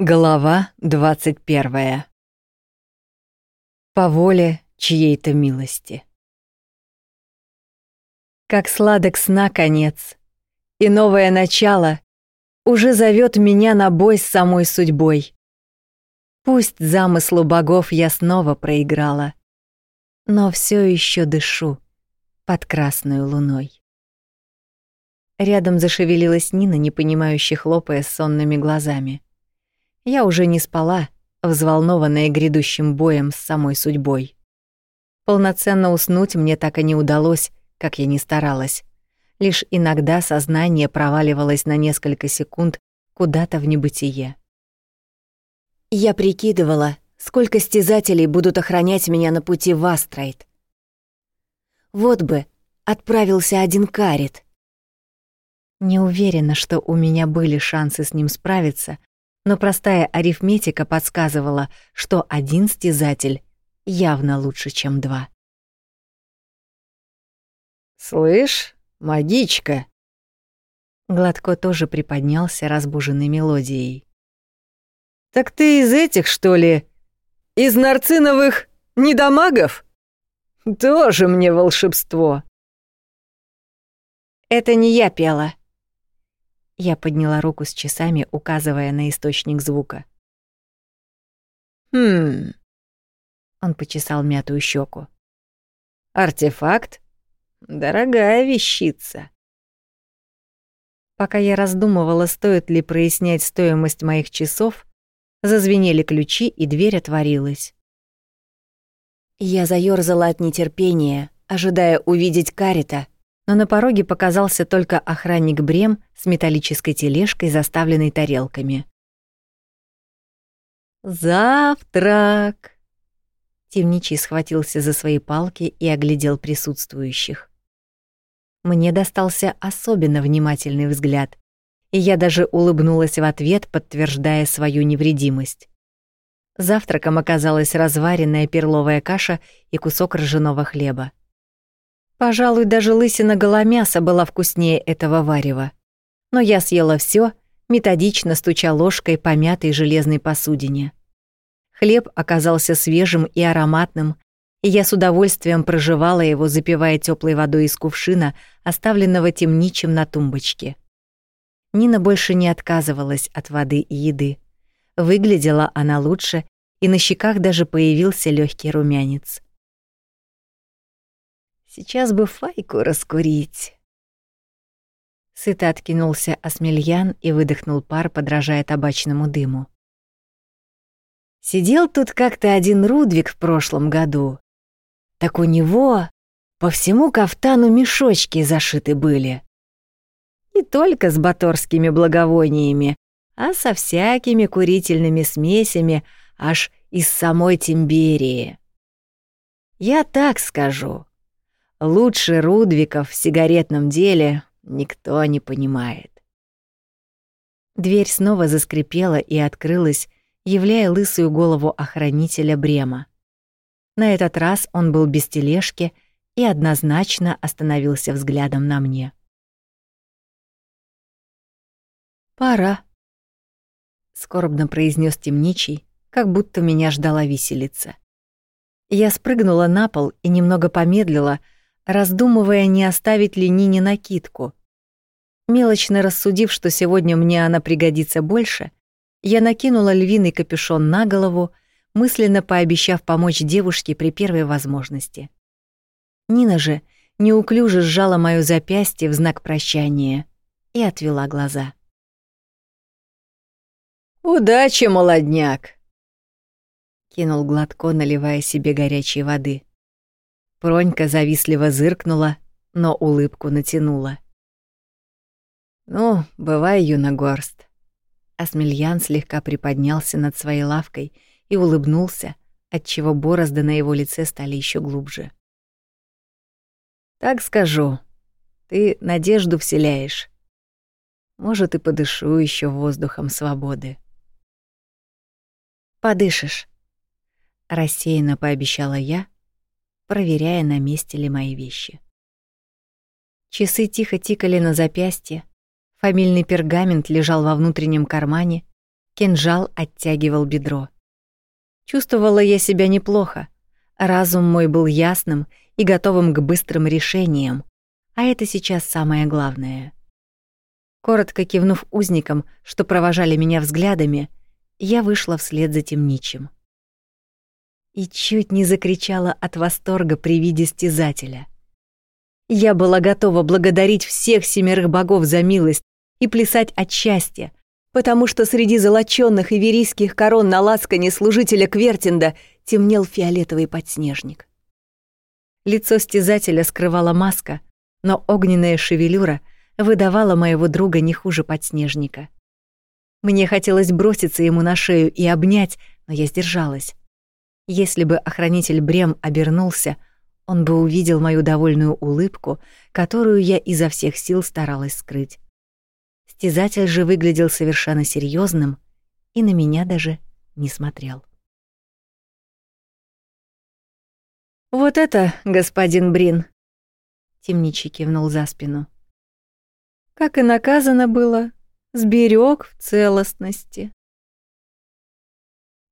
Глава 21. По воле чьей-то милости. Как сладок сна конец, и новое начало уже зовет меня на бой с самой судьбой. Пусть замыслу богов я снова проиграла, но все еще дышу под красной луной. Рядом зашевелилась Нина, непонимающе хлопая сонными глазами. Я уже не спала, взволнованная грядущим боем с самой судьбой. Полноценно уснуть мне так и не удалось, как я ни старалась. Лишь иногда сознание проваливалось на несколько секунд куда-то в небытие. Я прикидывала, сколько стезателей будут охранять меня на пути в Астрайт. Вот бы отправился один карит. Не уверена, что у меня были шансы с ним справиться, но простая арифметика подсказывала, что один стезатель явно лучше, чем два. «Слышь, магичка!» Гладко тоже приподнялся, разбуженный мелодией. «Так ты из этих, что ли? Из нарциновых недомагов? Тоже мне волшебство!» «Это не я пела», я подняла руку с часами, указывая на источник звука. «Хм...» Он почесал мятую щеку. «Артефакт? Дорогая вещица». Пока я раздумывала, стоит ли прояснять стоимость моих часов, зазвенели ключи, и дверь отворилась. Я заёрзала от нетерпения, ожидая увидеть Карита — но на пороге показался только охранник Брем с металлической тележкой, заставленной тарелками. «Завтрак!» Темничий схватился за свои палки и оглядел присутствующих. Мне достался особенно внимательный взгляд, и я даже улыбнулась в ответ, подтверждая свою невредимость. Завтраком оказалась разваренная перловая каша и кусок ржаного хлеба. Пожалуй, даже лысина голомяса была вкуснее этого варева. Но я съела все, методично стуча ложкой по мятой железной посудине. Хлеб оказался свежим и ароматным, и я с удовольствием проживала его, запивая теплой водой из кувшина, оставленного темничем на тумбочке. Нина больше не отказывалась от воды и еды. Выглядела она лучше, и на щеках даже появился легкий румянец. Сейчас бы файку раскурить. Сыто откинулся Осмельян и выдохнул пар, подражая табачному дыму. Сидел тут как-то один Рудвик в прошлом году. Так у него по всему кафтану мешочки зашиты были. Не только с баторскими благовониями, а со всякими курительными смесями аж из самой Тимберии. Я так скажу. Лучше Рудвиков в сигаретном деле никто не понимает. Дверь снова заскрипела и открылась, являя лысую голову охранителя Брема. На этот раз он был без тележки и однозначно остановился взглядом на мне. «Пора», — скорбно произнес темничий, как будто меня ждала виселица. Я спрыгнула на пол и немного помедлила, раздумывая, не оставить ли Нине накидку. Мелочно рассудив, что сегодня мне она пригодится больше, я накинула львиный капюшон на голову, мысленно пообещав помочь девушке при первой возможности. Нина же неуклюже сжала моё запястье в знак прощания и отвела глаза. «Удачи, молодняк!» кинул Гладко, наливая себе горячей воды. Пронька завистливо зыркнула, но улыбку натянула. «Ну, бывай, юногорст». Асмельян слегка приподнялся над своей лавкой и улыбнулся, отчего борозды на его лице стали еще глубже. «Так скажу, ты надежду вселяешь. Может, и подышу еще воздухом свободы». «Подышишь», — рассеянно пообещала я, — проверяя, на месте ли мои вещи. Часы тихо тикали на запястье, фамильный пергамент лежал во внутреннем кармане, Кинжал оттягивал бедро. Чувствовала я себя неплохо. Разум мой был ясным и готовым к быстрым решениям, а это сейчас самое главное. Коротко кивнув узникам, что провожали меня взглядами, я вышла вслед за темничим. И чуть не закричала от восторга при виде стязателя. Я была готова благодарить всех семерых богов за милость и плясать от счастья, потому что среди золочённых иверийских корон на ласкане служителя Квертинда темнел фиолетовый подснежник. Лицо стязателя скрывала маска, но огненная шевелюра выдавала моего друга не хуже подснежника. Мне хотелось броситься ему на шею и обнять, но я сдержалась. Если бы охранитель Брем обернулся, он бы увидел мою довольную улыбку, которую я изо всех сил старалась скрыть. Стязатель же выглядел совершенно серьезным и на меня даже не смотрел. «Вот это, господин Брин!» Темничий кивнул за спину. «Как и наказано было, сберег в целостности».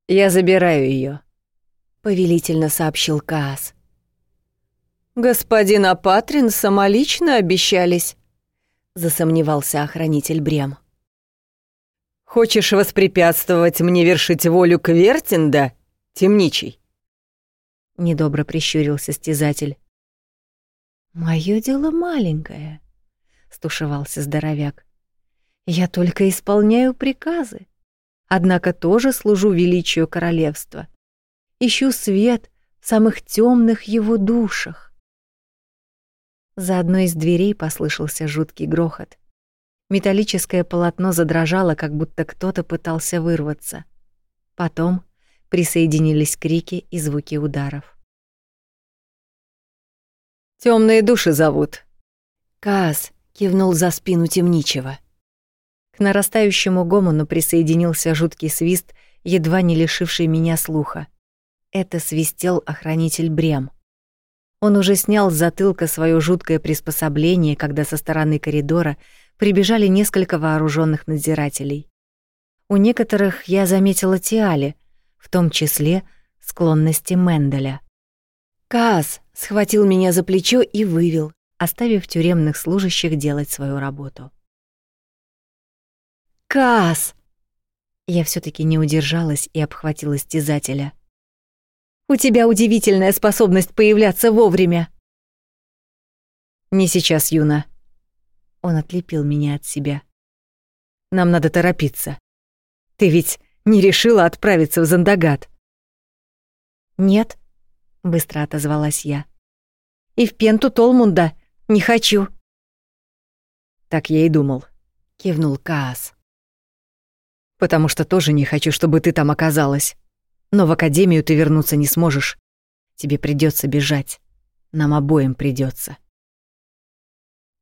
«Я забираю ее, повелительно сообщил Каас. «Господин Апатрин самолично обещались», засомневался охранитель Брем. Хочешь воспрепятствовать мне вершить волю Квертинда, темничий? Недобро прищурился стезатель. Моё дело маленькое, стушевался здоровяк. Я только исполняю приказы, однако тоже служу величию королевства. Ищу свет в самых темных его душах. За одной из дверей послышался жуткий грохот. Металлическое полотно задрожало, как будто кто-то пытался вырваться. Потом присоединились крики и звуки ударов. Темные души зовут. Каас кивнул за спину темничего. К нарастающему гомону присоединился жуткий свист, едва не лишивший меня слуха. Это свистел охранитель Брем. Он уже снял с затылка свое жуткое приспособление, когда со стороны коридора прибежали несколько вооруженных надзирателей. У некоторых я заметила тиали, в том числе склонности Менделя. Каас схватил меня за плечо и вывел, оставив тюремных служащих делать свою работу. Каас! Я все таки не удержалась и обхватила стязателя. У тебя удивительная способность появляться вовремя. Не сейчас, Юна. Он отлепил меня от себя. Нам надо торопиться. Ты ведь не решила отправиться в Зандагат? Нет, быстро отозвалась я. И в Пенту Толмунда не хочу. Так я и думал, кивнул Каас. Потому что тоже не хочу, чтобы ты там оказалась. Но в академию ты вернуться не сможешь. Тебе придется бежать. Нам обоим придется.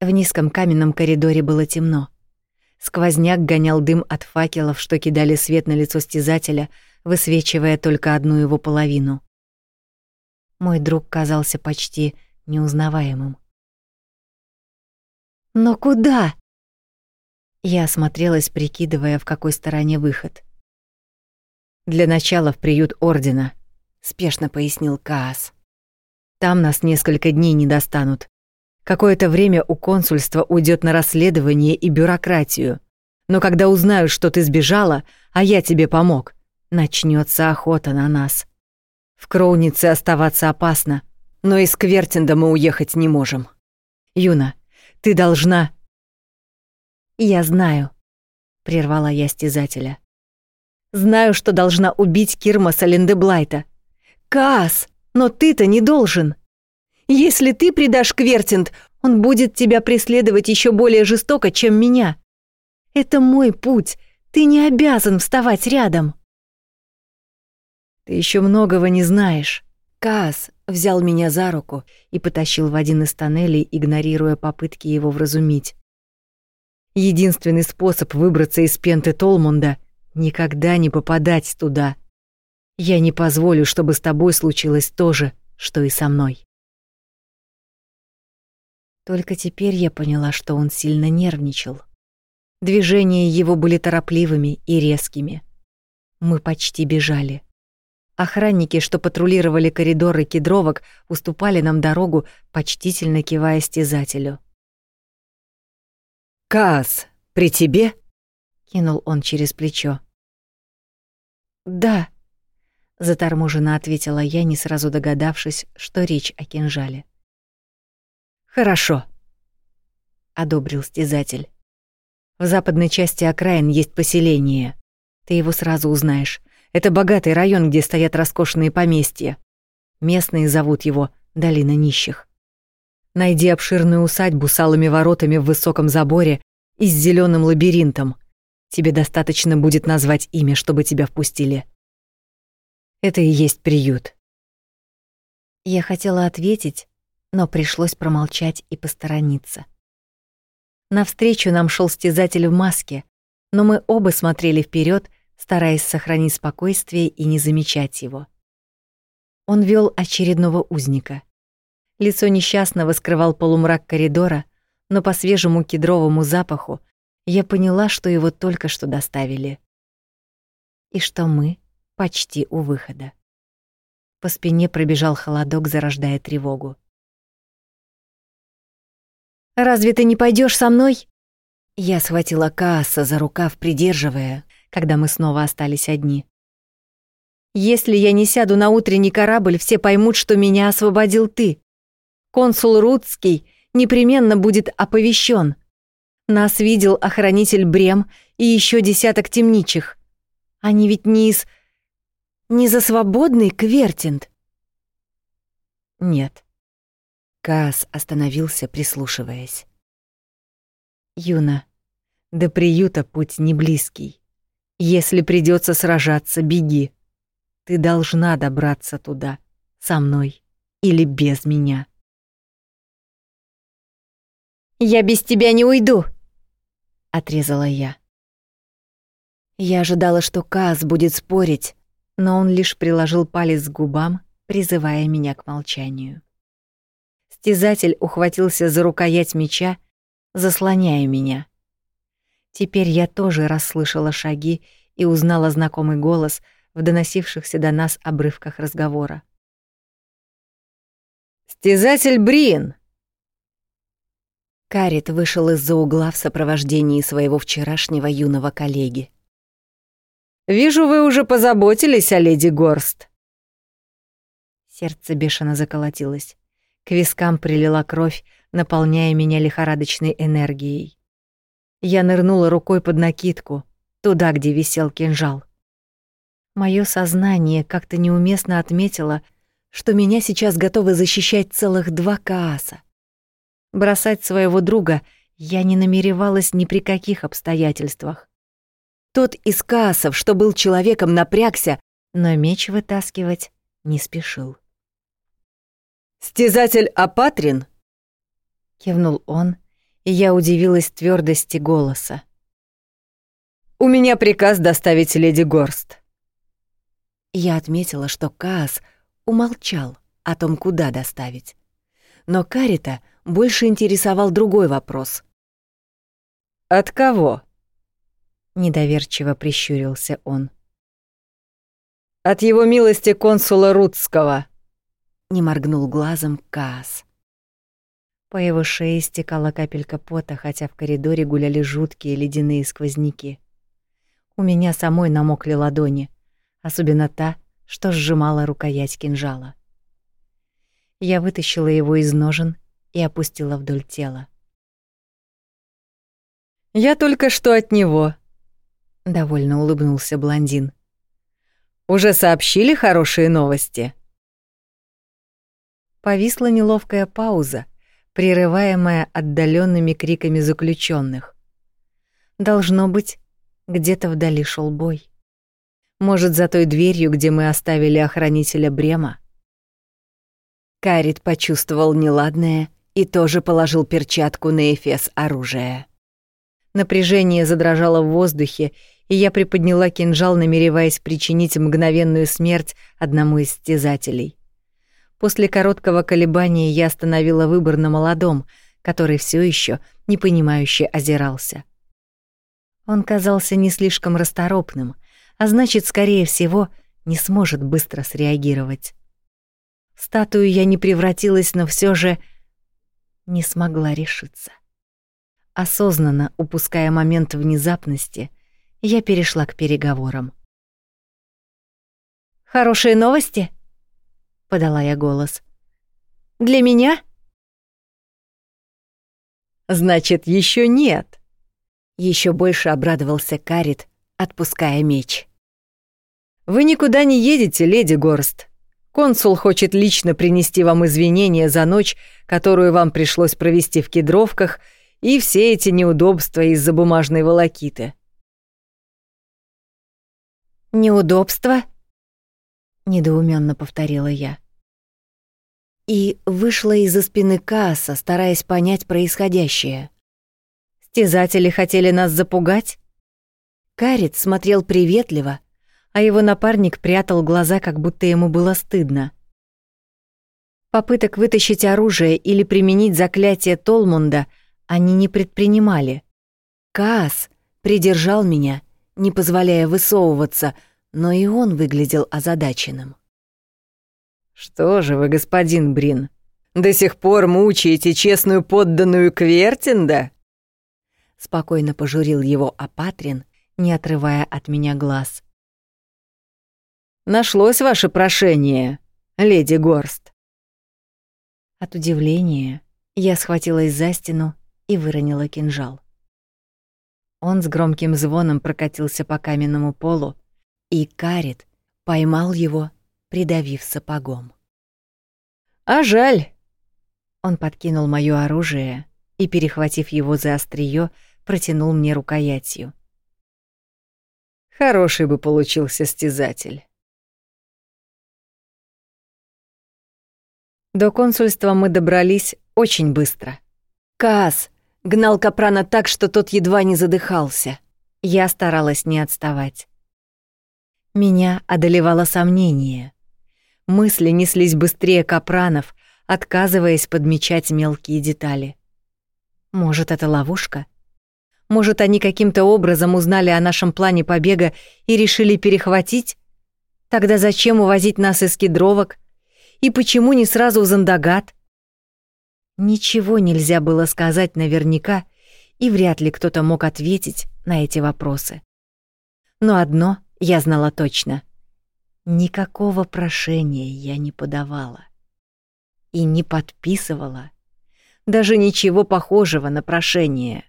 В низком каменном коридоре было темно. Сквозняк гонял дым от факелов, что кидали свет на лицо стезателя, высвечивая только одну его половину. Мой друг казался почти неузнаваемым. «Но куда?» Я осмотрелась, прикидывая, в какой стороне выход. Для начала в приют ордена, спешно пояснил Каас. Там нас несколько дней не достанут. Какое-то время у консульства уйдет на расследование и бюрократию. Но когда узнают, что ты сбежала, а я тебе помог, начнется охота на нас. В Кроунице оставаться опасно, но из Квертинда мы уехать не можем. Юна, ты должна... Я знаю, прервала я стезателя. Знаю, что должна убить Кирмаса Линдеблайта. Каас, но ты-то не должен. Если ты предашь Квертинд, он будет тебя преследовать еще более жестоко, чем меня. Это мой путь. Ты не обязан вставать рядом. Ты еще многого не знаешь. Каас взял меня за руку и потащил в один из тоннелей, игнорируя попытки его вразумить. Единственный способ выбраться из пенты Толмунда Никогда не попадать туда. Я не позволю, чтобы с тобой случилось то же, что и со мной. Только теперь я поняла, что он сильно нервничал. Движения его были торопливыми и резкими, Мы почти бежали. Охранники, что патрулировали коридоры кедровок, уступали нам дорогу, почтительно кивая стезателю. «Каас, при тебе?» — кинул он через плечо. «Да», — заторможенно ответила я, не сразу догадавшись, что речь о кинжале. «Хорошо», — одобрил стезатель. «В западной части окраин есть поселение. Ты его сразу узнаешь. Это богатый район, где стоят роскошные поместья. Местные зовут его Долина нищих. Найди обширную усадьбу с алыми воротами в высоком заборе и с зеленым лабиринтом. Тебе достаточно будет назвать имя, чтобы тебя впустили. Это и есть приют. Я хотела ответить, но пришлось промолчать и посторониться. Навстречу нам шел стезатель в маске, но мы оба смотрели вперед, стараясь сохранить спокойствие и не замечать его. Он вел очередного узника. Лицо несчастного скрывал полумрак коридора, но по свежему кедровому запаху я поняла, что его только что доставили. И что мы почти у выхода. По спине пробежал холодок, зарождая тревогу. «Разве ты не пойдешь со мной?» Я схватила Кааса за рукав, придерживая, когда мы снова остались одни. «Если я не сяду на утренний корабль, все поймут, что меня освободил ты. Консул Рудский непременно будет оповещен. Нас видел охранитель Брем и еще десяток темничих. Они ведь не из... не за свободный Квертинт». «Нет». Каас остановился, прислушиваясь. «Юна, до приюта путь не близкий. Если придется сражаться, беги. Ты должна добраться туда, со мной или без меня. «Я без тебя не уйду!» — отрезала я. Я ожидала, что Каз будет спорить, но он лишь приложил палец к губам, призывая меня к молчанию. Стязатель ухватился за рукоять меча, заслоняя меня. Теперь я тоже расслышала шаги и узнала знакомый голос в доносившихся до нас обрывках разговора. «Стязатель Брин!» Карит вышел из-за угла в сопровождении своего вчерашнего юного коллеги. «Вижу, вы уже позаботились о леди Горст». Сердце бешено заколотилось. К вискам прилила кровь, наполняя меня лихорадочной энергией. Я нырнула рукой под накидку, туда, где висел кинжал. Моё сознание как-то неуместно отметило, что меня сейчас готовы защищать целых два кааса. Бросать своего друга я не намеревалась ни при каких обстоятельствах. Тот из каасов, что был человеком, напрягся, но меч вытаскивать не спешил. «Стязатель Апатрин?» — кивнул он, и я удивилась твердости голоса. «У меня приказ доставить леди Горст». Я отметила, что Каас умолчал о том, куда доставить. Но Карита больше интересовал другой вопрос. «От кого?» — недоверчиво прищурился он. «От его милости консула Рудского», — не моргнул глазом Каас. По его шее стекала капелька пота, хотя в коридоре гуляли жуткие ледяные сквозняки. У меня самой намокли ладони, особенно та, что сжимала рукоять кинжала. Я вытащила его из ножен и опустила вдоль тела. «Я только что от него», — довольно улыбнулся блондин. «Уже сообщили хорошие новости?» Повисла неловкая пауза, прерываемая отдаленными криками заключенных. Должно быть, где-то вдали шел бой. Может, за той дверью, где мы оставили охранителя Брема? Карит почувствовал неладное и тоже положил перчатку на эфес оружия. Напряжение задрожало в воздухе, и я приподняла кинжал, намереваясь причинить мгновенную смерть одному из стезателей. После короткого колебания я остановила выбор на молодом, который все еще непонимающе озирался. Он казался не слишком расторопным, а значит, скорее всего, не сможет быстро среагировать. В статую я не превратилась, но все же не смогла решиться. Осознанно упуская момент внезапности, я перешла к переговорам. «Хорошие новости?» — подала я голос. «Для меня?» «Значит, еще нет!» Еще больше обрадовался Карит, отпуская меч. «Вы никуда не едете, леди Горст. Консул хочет лично принести вам извинения за ночь, которую вам пришлось провести в кедровках, и все эти неудобства из-за бумажной волокиты». «Неудобства?» — недоуменно повторила я. И вышла из-за спины Касса, стараясь понять происходящее. Стязатели хотели нас запугать? Карит смотрел приветливо, а его напарник прятал глаза, как будто ему было стыдно. Попыток вытащить оружие или применить заклятие Толмунда они не предпринимали. Каас придержал меня, не позволяя высовываться, но и он выглядел озадаченным. «Что же вы, господин Брин, до сих пор мучаете честную подданную Квертинда?» спокойно пожурил его Апатрин, не отрывая от меня глаз. Нашлось ваше прошение, леди Горст. От удивления я схватилась за стену и выронила кинжал. Он с громким звоном прокатился по каменному полу, и Карит поймал его, придавив сапогом. А жаль. Он подкинул моё оружие и, перехватив его за острие, протянул мне рукоятью. Хороший бы получился стезатель. До консульства мы добрались очень быстро. Каас гнал Капрана так, что тот едва не задыхался. Я старалась не отставать. Меня одолевало сомнение. Мысли неслись быстрее Капранов, отказываясь подмечать мелкие детали. Может, это ловушка? Может, они каким-то образом узнали о нашем плане побега и решили перехватить? Тогда зачем увозить нас из кедровок? И почему не сразу в Зандагат? Ничего нельзя было сказать наверняка, и вряд ли кто-то мог ответить на эти вопросы. Но одно я знала точно. Никакого прошения я не подавала. И не подписывала даже ничего похожего на прошение.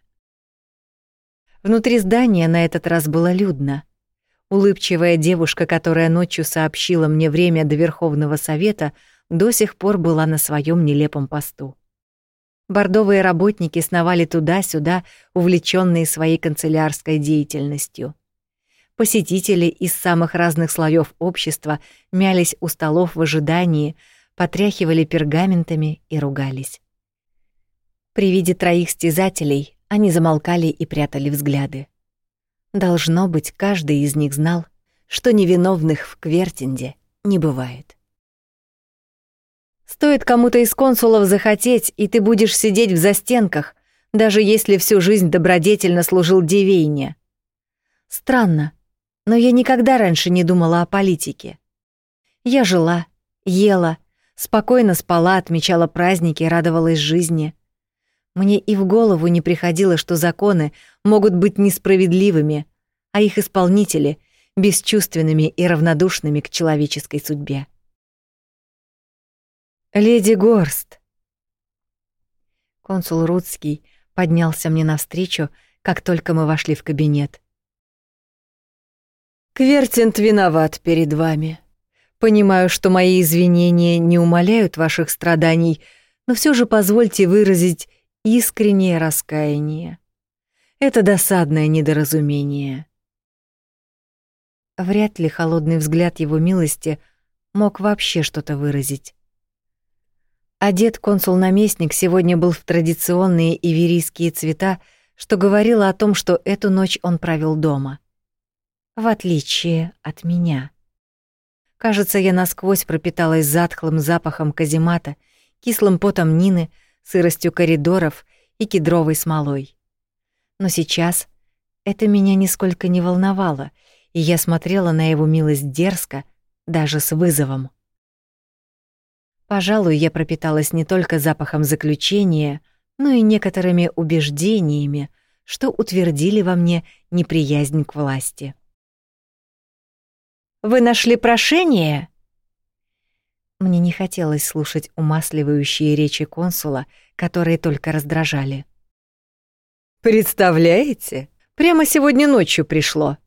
Внутри здания на этот раз было людно. Улыбчивая девушка, которая ночью сообщила мне время до Верховного Совета, до сих пор была на своем нелепом посту. Бордовые работники сновали туда-сюда, увлеченные своей канцелярской деятельностью. Посетители из самых разных слоев общества мялись у столов в ожидании, потряхивали пергаментами и ругались. При виде троих стязателей они замолкали и прятали взгляды. Должно быть, каждый из них знал, что невиновных в Квертинде не бывает. Стоит кому-то из консулов захотеть, и ты будешь сидеть в застенках, даже если всю жизнь добродетельно служил Дивейне. Странно, но я никогда раньше не думала о политике. Я жила, ела, спокойно спала, отмечала праздники, радовалась жизни — мне и в голову не приходило, что законы могут быть несправедливыми, а их исполнители — бесчувственными и равнодушными к человеческой судьбе. «Леди Горст!» Консул Рудский поднялся мне навстречу, как только мы вошли в кабинет. «Квертинт виноват перед вами. Понимаю, что мои извинения не умаляют ваших страданий, но все же позвольте выразить искреннее раскаяние. Это досадное недоразумение. Вряд ли холодный взгляд его милости мог вообще что-то выразить. Одет консул-наместник сегодня был в традиционные иверийские цвета, что говорило о том, что эту ночь он провел дома. В отличие от меня. Кажется, я насквозь пропиталась затхлым запахом каземата, кислым потом Нины — сыростью коридоров и кедровой смолой. Но сейчас это меня нисколько не волновало, и я смотрела на его милость дерзко, даже с вызовом. Пожалуй, я пропиталась не только запахом заключения, но и некоторыми убеждениями, что утвердили во мне неприязнь к власти. «Вы нашли прошение?» Мне не хотелось слушать умасливающие речи консула, которые только раздражали. «Представляете? Прямо сегодня ночью пришло!»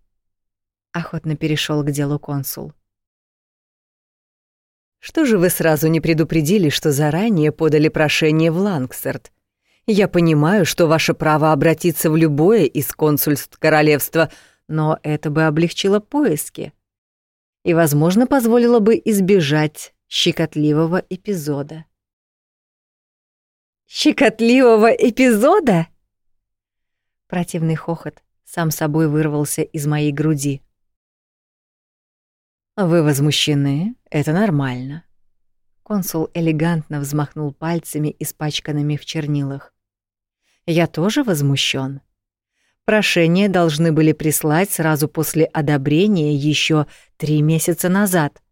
Охотно перешел к делу консул. «Что же вы сразу не предупредили, что заранее подали прошение в Лангсерт? Я понимаю, что ваше право обратиться в любое из консульств королевства, но это бы облегчило поиски и, возможно, позволило бы избежать щекотливого эпизода. «Щекотливого эпизода?» Противный хохот сам собой вырвался из моей груди. «Вы возмущены? Это нормально». Консул элегантно взмахнул пальцами, испачканными в чернилах. «Я тоже возмущен. Прошение должны были прислать сразу после одобрения еще три месяца назад.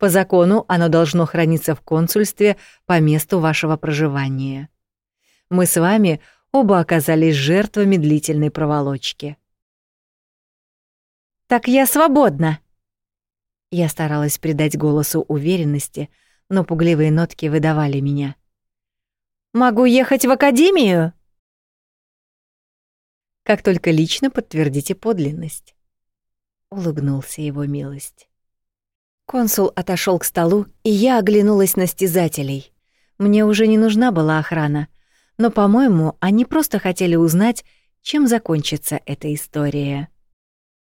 По закону оно должно храниться в консульстве по месту вашего проживания. Мы с вами оба оказались жертвами длительной проволочки. «Так я свободна!» Я старалась придать голосу уверенности, но пугливые нотки выдавали меня. «Могу ехать в академию?» как только лично подтвердите подлинность. Улыбнулся его милость. Консул отошел к столу, и я оглянулась на стязателей. Мне уже не нужна была охрана, но, по-моему, они просто хотели узнать, чем закончится эта история.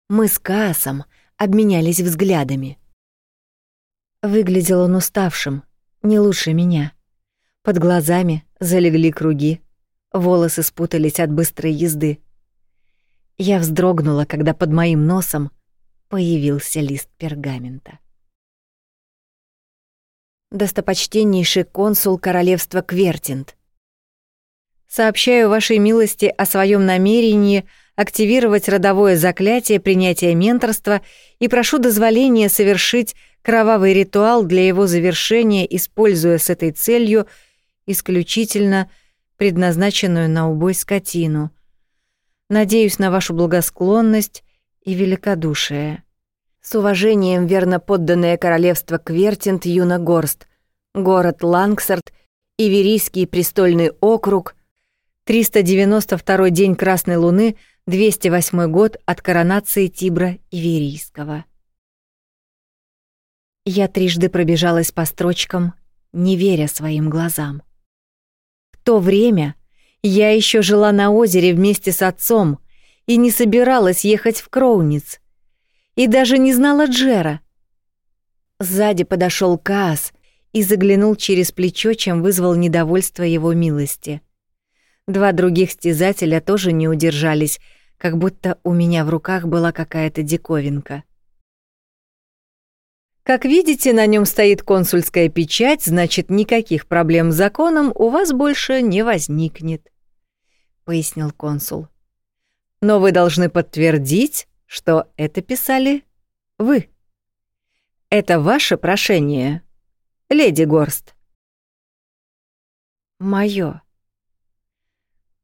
Мы с Каасом обменялись взглядами. Выглядел он уставшим, не лучше меня. Под глазами залегли круги, волосы спутались от быстрой езды. Я вздрогнула, когда под моим носом появился лист пергамента. Достопочтеннейший консул королевства Квертинт. Сообщаю вашей милости о своем намерении активировать родовое заклятие принятия менторства и прошу дозволения совершить кровавый ритуал для его завершения, используя с этой целью исключительно предназначенную на убой скотину, Надеюсь на вашу благосклонность и великодушие. С уважением верно подданное королевство Квертинт Юна Горст, город Лангсарт, Иверийский престольный округ, 392 день Красной Луны, 208 год от коронации Тибра Иверийского. Я трижды пробежалась по строчкам, не веря своим глазам. В то время я еще жила на озере вместе с отцом и не собиралась ехать в Кроуниц. И даже не знала Джера. Сзади подошел Каас и заглянул через плечо, чем вызвал недовольство его милости. Два других стязателя тоже не удержались, как будто у меня в руках была какая-то диковинка. Как видите, на нем стоит консульская печать, значит, никаких проблем с законом у вас больше не возникнет пояснил консул. Но вы должны подтвердить, что это писали вы. Это ваше прошение, леди Горст. Моё.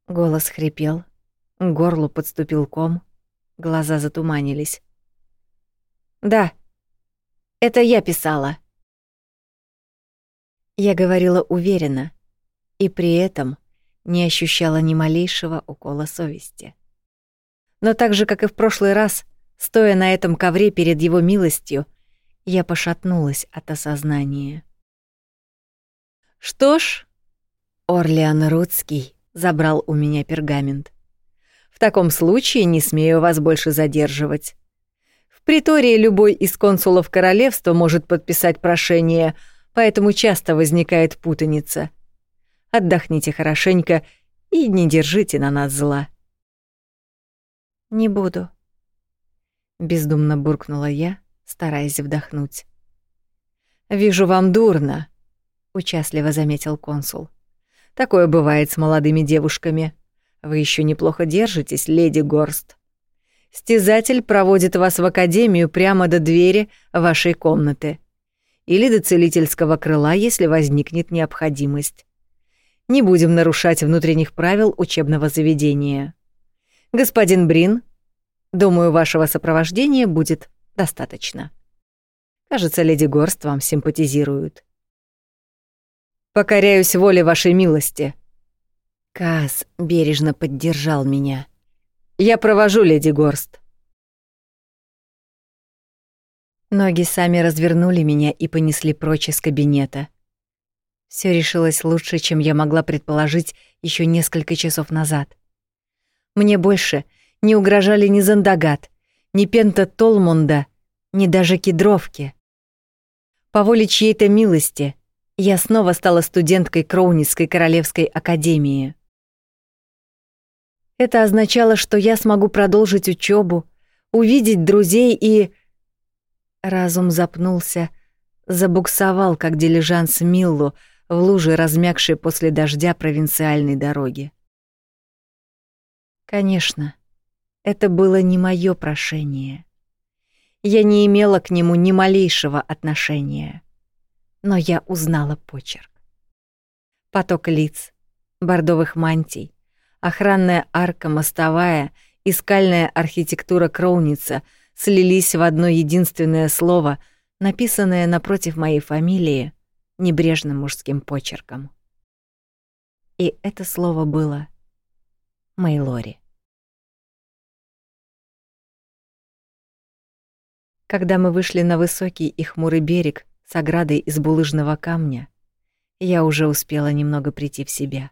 Голос хрипел, горлу подступил ком, глаза затуманились. Да, это я писала. Я говорила уверенно, и при этом не ощущала ни малейшего укола совести. Но так же, как и в прошлый раз, стоя на этом ковре перед его милостью, я пошатнулась от осознания. Что ж, Орлеан Рудский забрал у меня пергамент. В таком случае не смею вас больше задерживать. В притории любой из консулов королевства может подписать прошение, поэтому часто возникает путаница — Отдохните хорошенько и не держите на нас зла. Не буду, бездумно буркнула я, стараясь вдохнуть. Вижу, вам дурно, участливо заметил консул. Такое бывает с молодыми девушками. Вы еще неплохо держитесь, леди Горст. Стязатель проводит вас в академию прямо до двери вашей комнаты или до целительского крыла, если возникнет необходимость. Не будем нарушать внутренних правил учебного заведения. Господин Брин, думаю, вашего сопровождения будет достаточно. Кажется, леди Горст вам симпатизирует. Покоряюсь воле вашей милости. Кас бережно поддержал меня. Я провожу леди Горст. Ноги сами развернули меня и понесли прочь из кабинета. Все решилось лучше, чем я могла предположить еще несколько часов назад. Мне больше не угрожали ни Зандагат, ни Пента Толмунда, ни даже кедровки. По воле чьей-то милости я снова стала студенткой Кроунисской королевской академии. Это означало, что я смогу продолжить учебу, увидеть друзей и Разум запнулся, забуксовал, как дилижанс Миллу в луже, размягшей после дождя провинциальной дороги. Конечно, это было не мое прошение. Я не имела к нему ни малейшего отношения. Но я узнала почерк. Поток лиц, бордовых мантий, охранная арка мостовая и скальная архитектура Кроуница — слились в одно единственное слово, написанное напротив моей фамилии небрежным мужским почерком. И это слово было Мейлори. Когда мы вышли на высокий и хмурый берег с оградой из булыжного камня, я уже успела немного прийти в себя.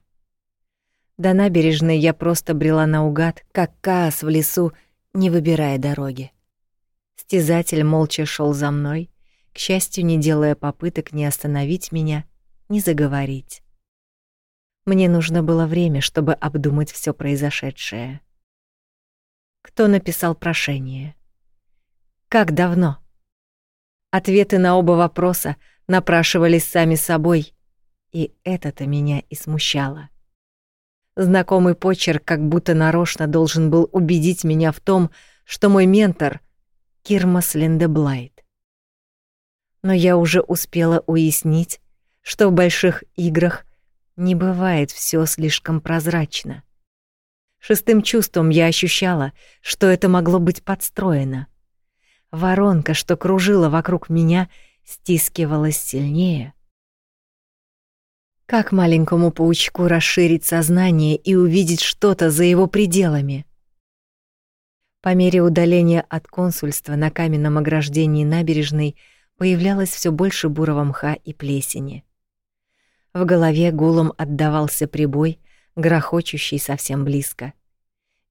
До набережной я просто брела наугад, как каас в лесу, не выбирая дороги. Стязатель молча шел за мной, к счастью, не делая попыток ни остановить меня, ни заговорить. Мне нужно было время, чтобы обдумать все произошедшее. Кто написал прошение? Как давно? Ответы на оба вопроса напрашивались сами собой, и это-то меня и смущало. Знакомый почерк как будто нарочно должен был убедить меня в том, что мой ментор — Кирмас Линдеблайт. Но я уже успела уяснить, что в больших играх не бывает все слишком прозрачно. Шестым чувством я ощущала, что это могло быть подстроено. Воронка, что кружила вокруг меня, стискивалась сильнее. Как маленькому паучку расширить сознание и увидеть что-то за его пределами? По мере удаления от консульства на каменном ограждении набережной появлялось все больше бурого мха и плесени. В голове гулом отдавался прибой, грохочущий совсем близко.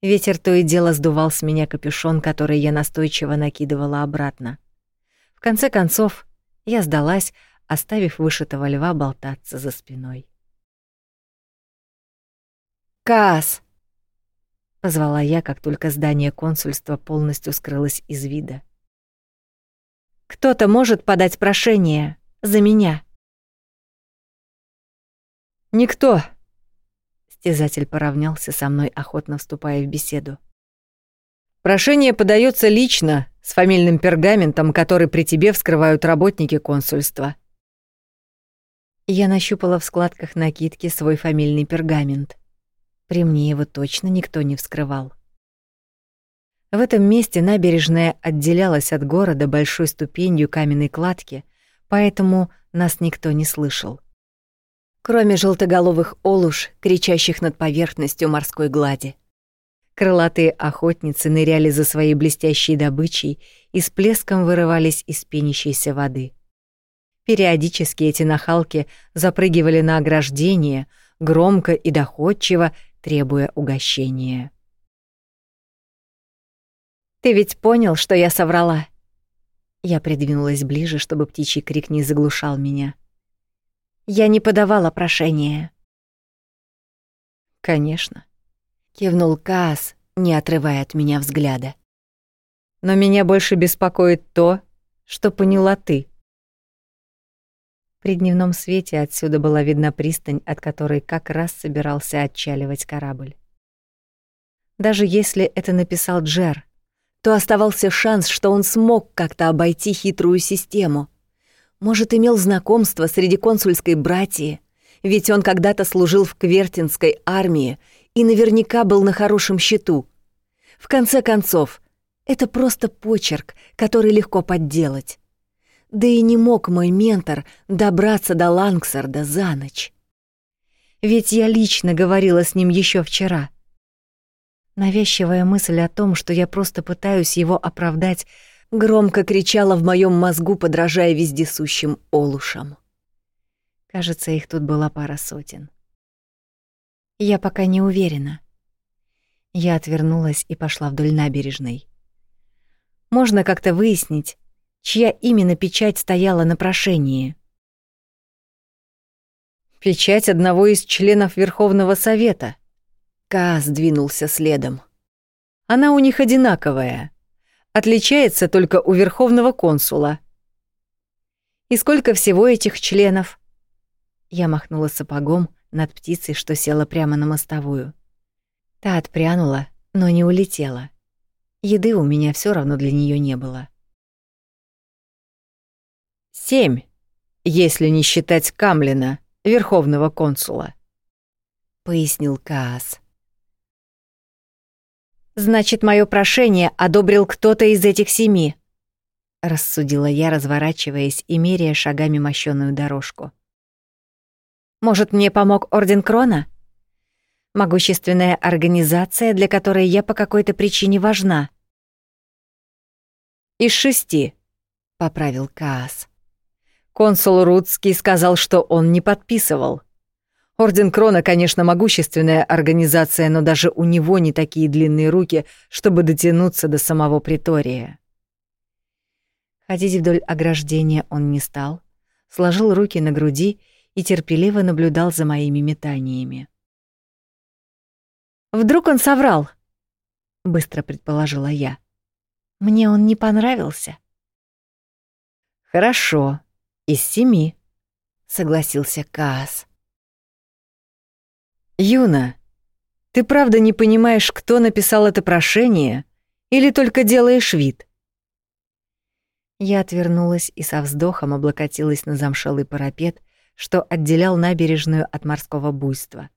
Ветер то и дело сдувал с меня капюшон, который я настойчиво накидывала обратно. В конце концов, я сдалась, оставив вышитого льва болтаться за спиной. «Каас!» — позвала я, как только здание консульства полностью скрылось из вида. «Кто-то может подать прошение за меня?» «Никто!» — стязатель поравнялся со мной, охотно вступая в беседу. «Прошение подается лично, с фамильным пергаментом, который при тебе вскрывают работники консульства». Я нащупала в складках накидки свой фамильный пергамент. При мне его точно никто не вскрывал. В этом месте набережная отделялась от города большой ступенью каменной кладки, поэтому нас никто не слышал. Кроме желтоголовых олуш, кричащих над поверхностью морской глади. Крылатые охотницы ныряли за своей блестящей добычей и с плеском вырывались из пенящейся воды. Периодически эти нахалки запрыгивали на ограждение, громко и доходчиво требуя угощения. «Ты ведь понял, что я соврала?» Я придвинулась ближе, чтобы птичий крик не заглушал меня. «Я не подавала прошение». «Конечно», — кивнул Каас, не отрывая от меня взгляда. «Но меня больше беспокоит то, что поняла ты. При дневном свете отсюда была видна пристань, от которой как раз собирался отчаливать корабль. Даже если это написал Джер, то оставался шанс, что он смог как-то обойти хитрую систему. Может, имел знакомство среди консульской братьи, ведь он когда-то служил в Квертинской армии и наверняка был на хорошем счету. В конце концов, это просто почерк, который легко подделать. Да и не мог мой ментор добраться до Лангсарда за ночь. Ведь я лично говорила с ним еще вчера. Навязчивая мысль о том, что я просто пытаюсь его оправдать, громко кричала в моем мозгу, подражая вездесущим олушам. Кажется, их тут была пара сотен. Я пока не уверена. Я отвернулась и пошла вдоль набережной. Можно как-то выяснить, чья именно печать стояла на прошении. Печать одного из членов Верховного Совета. Каас двинулся следом. Она у них одинаковая. Отличается только у Верховного консула. И сколько всего этих членов? Я махнула сапогом над птицей, что села прямо на мостовую. Та отпрянула, но не улетела. Еды у меня все равно для нее не было. Семь, если не считать Камлина, верховного консула, пояснил Каас. Значит, мое прошение одобрил кто-то из этих семи, рассудила я, разворачиваясь и меряя шагами мощёную дорожку. Может, мне помог Орден Крона? Могущественная организация, для которой я по какой-то причине важна. Из шести, поправил Каас. Консул Рудский сказал, что он не подписывал. Орден Крона, конечно, могущественная организация, но даже у него не такие длинные руки, чтобы дотянуться до самого притория. Ходить вдоль ограждения он не стал, сложил руки на груди и терпеливо наблюдал за моими метаниями. Вдруг он соврал, быстро предположила я. Мне он не понравился. Хорошо, из семи, согласился Каас. Юна, ты правда не понимаешь, кто написал это прошение, или только делаешь вид? Я отвернулась и со вздохом облокотилась на замшелый парапет, что отделял набережную от морского буйства.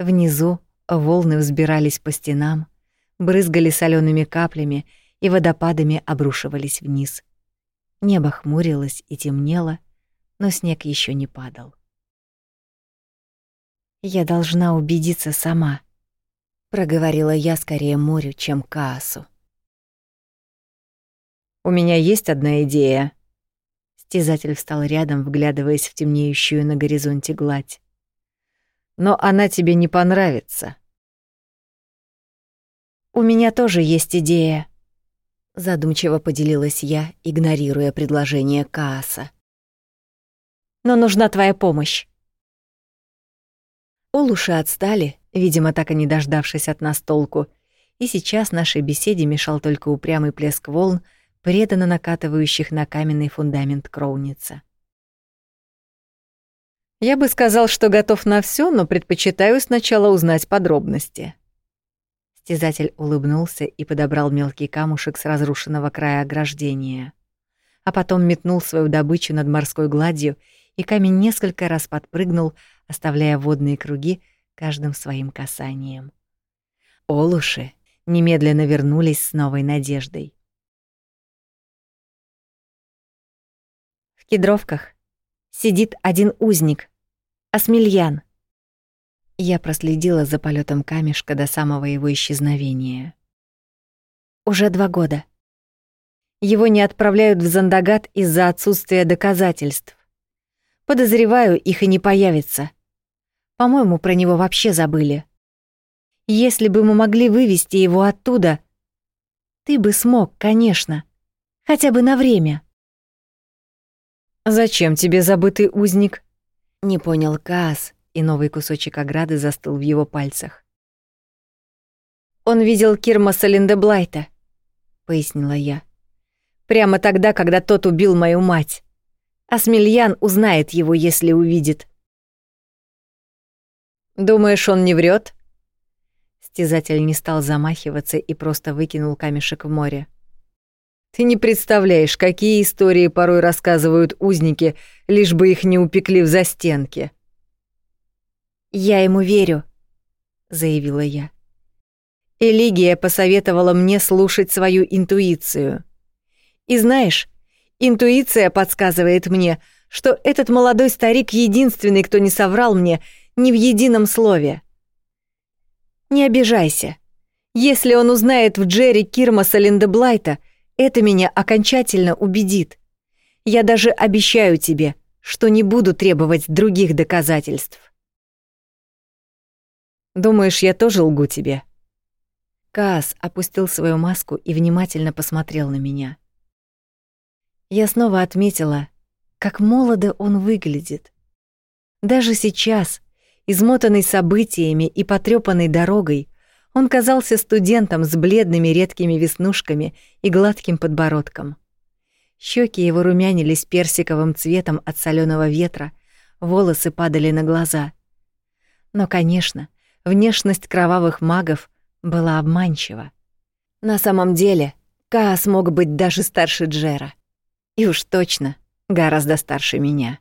Внизу Волны взбирались по стенам, брызгали солеными каплями и водопадами обрушивались вниз. Небо хмурилось и темнело, но снег еще не падал. «Я должна убедиться сама», — проговорила я скорее морю, чем Каасу. «У меня есть одна идея». Стязатель встал рядом, вглядываясь в темнеющую на горизонте гладь. «Но она тебе не понравится. «У меня тоже есть идея», — задумчиво поделилась я, игнорируя предложение Кааса. «Но нужна твоя помощь». Улуши отстали, видимо, так и не дождавшись от нас толку, и сейчас нашей беседе мешал только упрямый плеск волн, преданно накатывающих на каменный фундамент кроуница. Я бы сказал, что готов на все, но предпочитаю сначала узнать подробности. Стязатель улыбнулся и подобрал мелкий камушек с разрушенного края ограждения. А потом метнул свою добычу над морской гладью, и камень несколько раз подпрыгнул, оставляя водные круги каждым своим касанием. Олуши немедленно вернулись с новой надеждой. В кедровках сидит один узник, Асмельян — я проследила за полетом камешка до самого его исчезновения. Уже два года. Его не отправляют в Зандагат из-за отсутствия доказательств. Подозреваю, их и не появится. По-моему, про него вообще забыли. Если бы мы могли вывести его оттуда, ты бы смог, конечно, хотя бы на время. Зачем тебе забытый узник? Не понял Каас, и новый кусочек ограды застыл в его пальцах. «Он видел Кирмаса Линдеблайта», — пояснила я. «Прямо тогда, когда тот убил мою мать. Асмельян узнает его, если увидит». «Думаешь, он не врет? Стязатель не стал замахиваться и просто выкинул камешек в море. Ты не представляешь, какие истории порой рассказывают узники, лишь бы их не упекли в застенки. Я ему верю, заявила я. Элигия посоветовала мне слушать свою интуицию. И знаешь, интуиция подсказывает мне, что этот молодой старик единственный, кто не соврал мне ни в едином слове. Не обижайся. Если он узнает в Джерри Кирмаса Линдеблайта, это меня окончательно убедит. Я даже обещаю тебе, что не буду требовать других доказательств. Думаешь, я тоже лгу тебе? Каас опустил свою маску и внимательно посмотрел на меня. Я снова отметила, как молодо он выглядит. Даже сейчас, измотанный событиями и потрёпанный дорогой, он казался студентом с бледными редкими веснушками и гладким подбородком. Щеки его румянились персиковым цветом от соленого ветра, волосы падали на глаза. Но, конечно, внешность кровавых магов была обманчива. На самом деле, Каас мог быть даже старше Джера. И уж точно гораздо старше меня.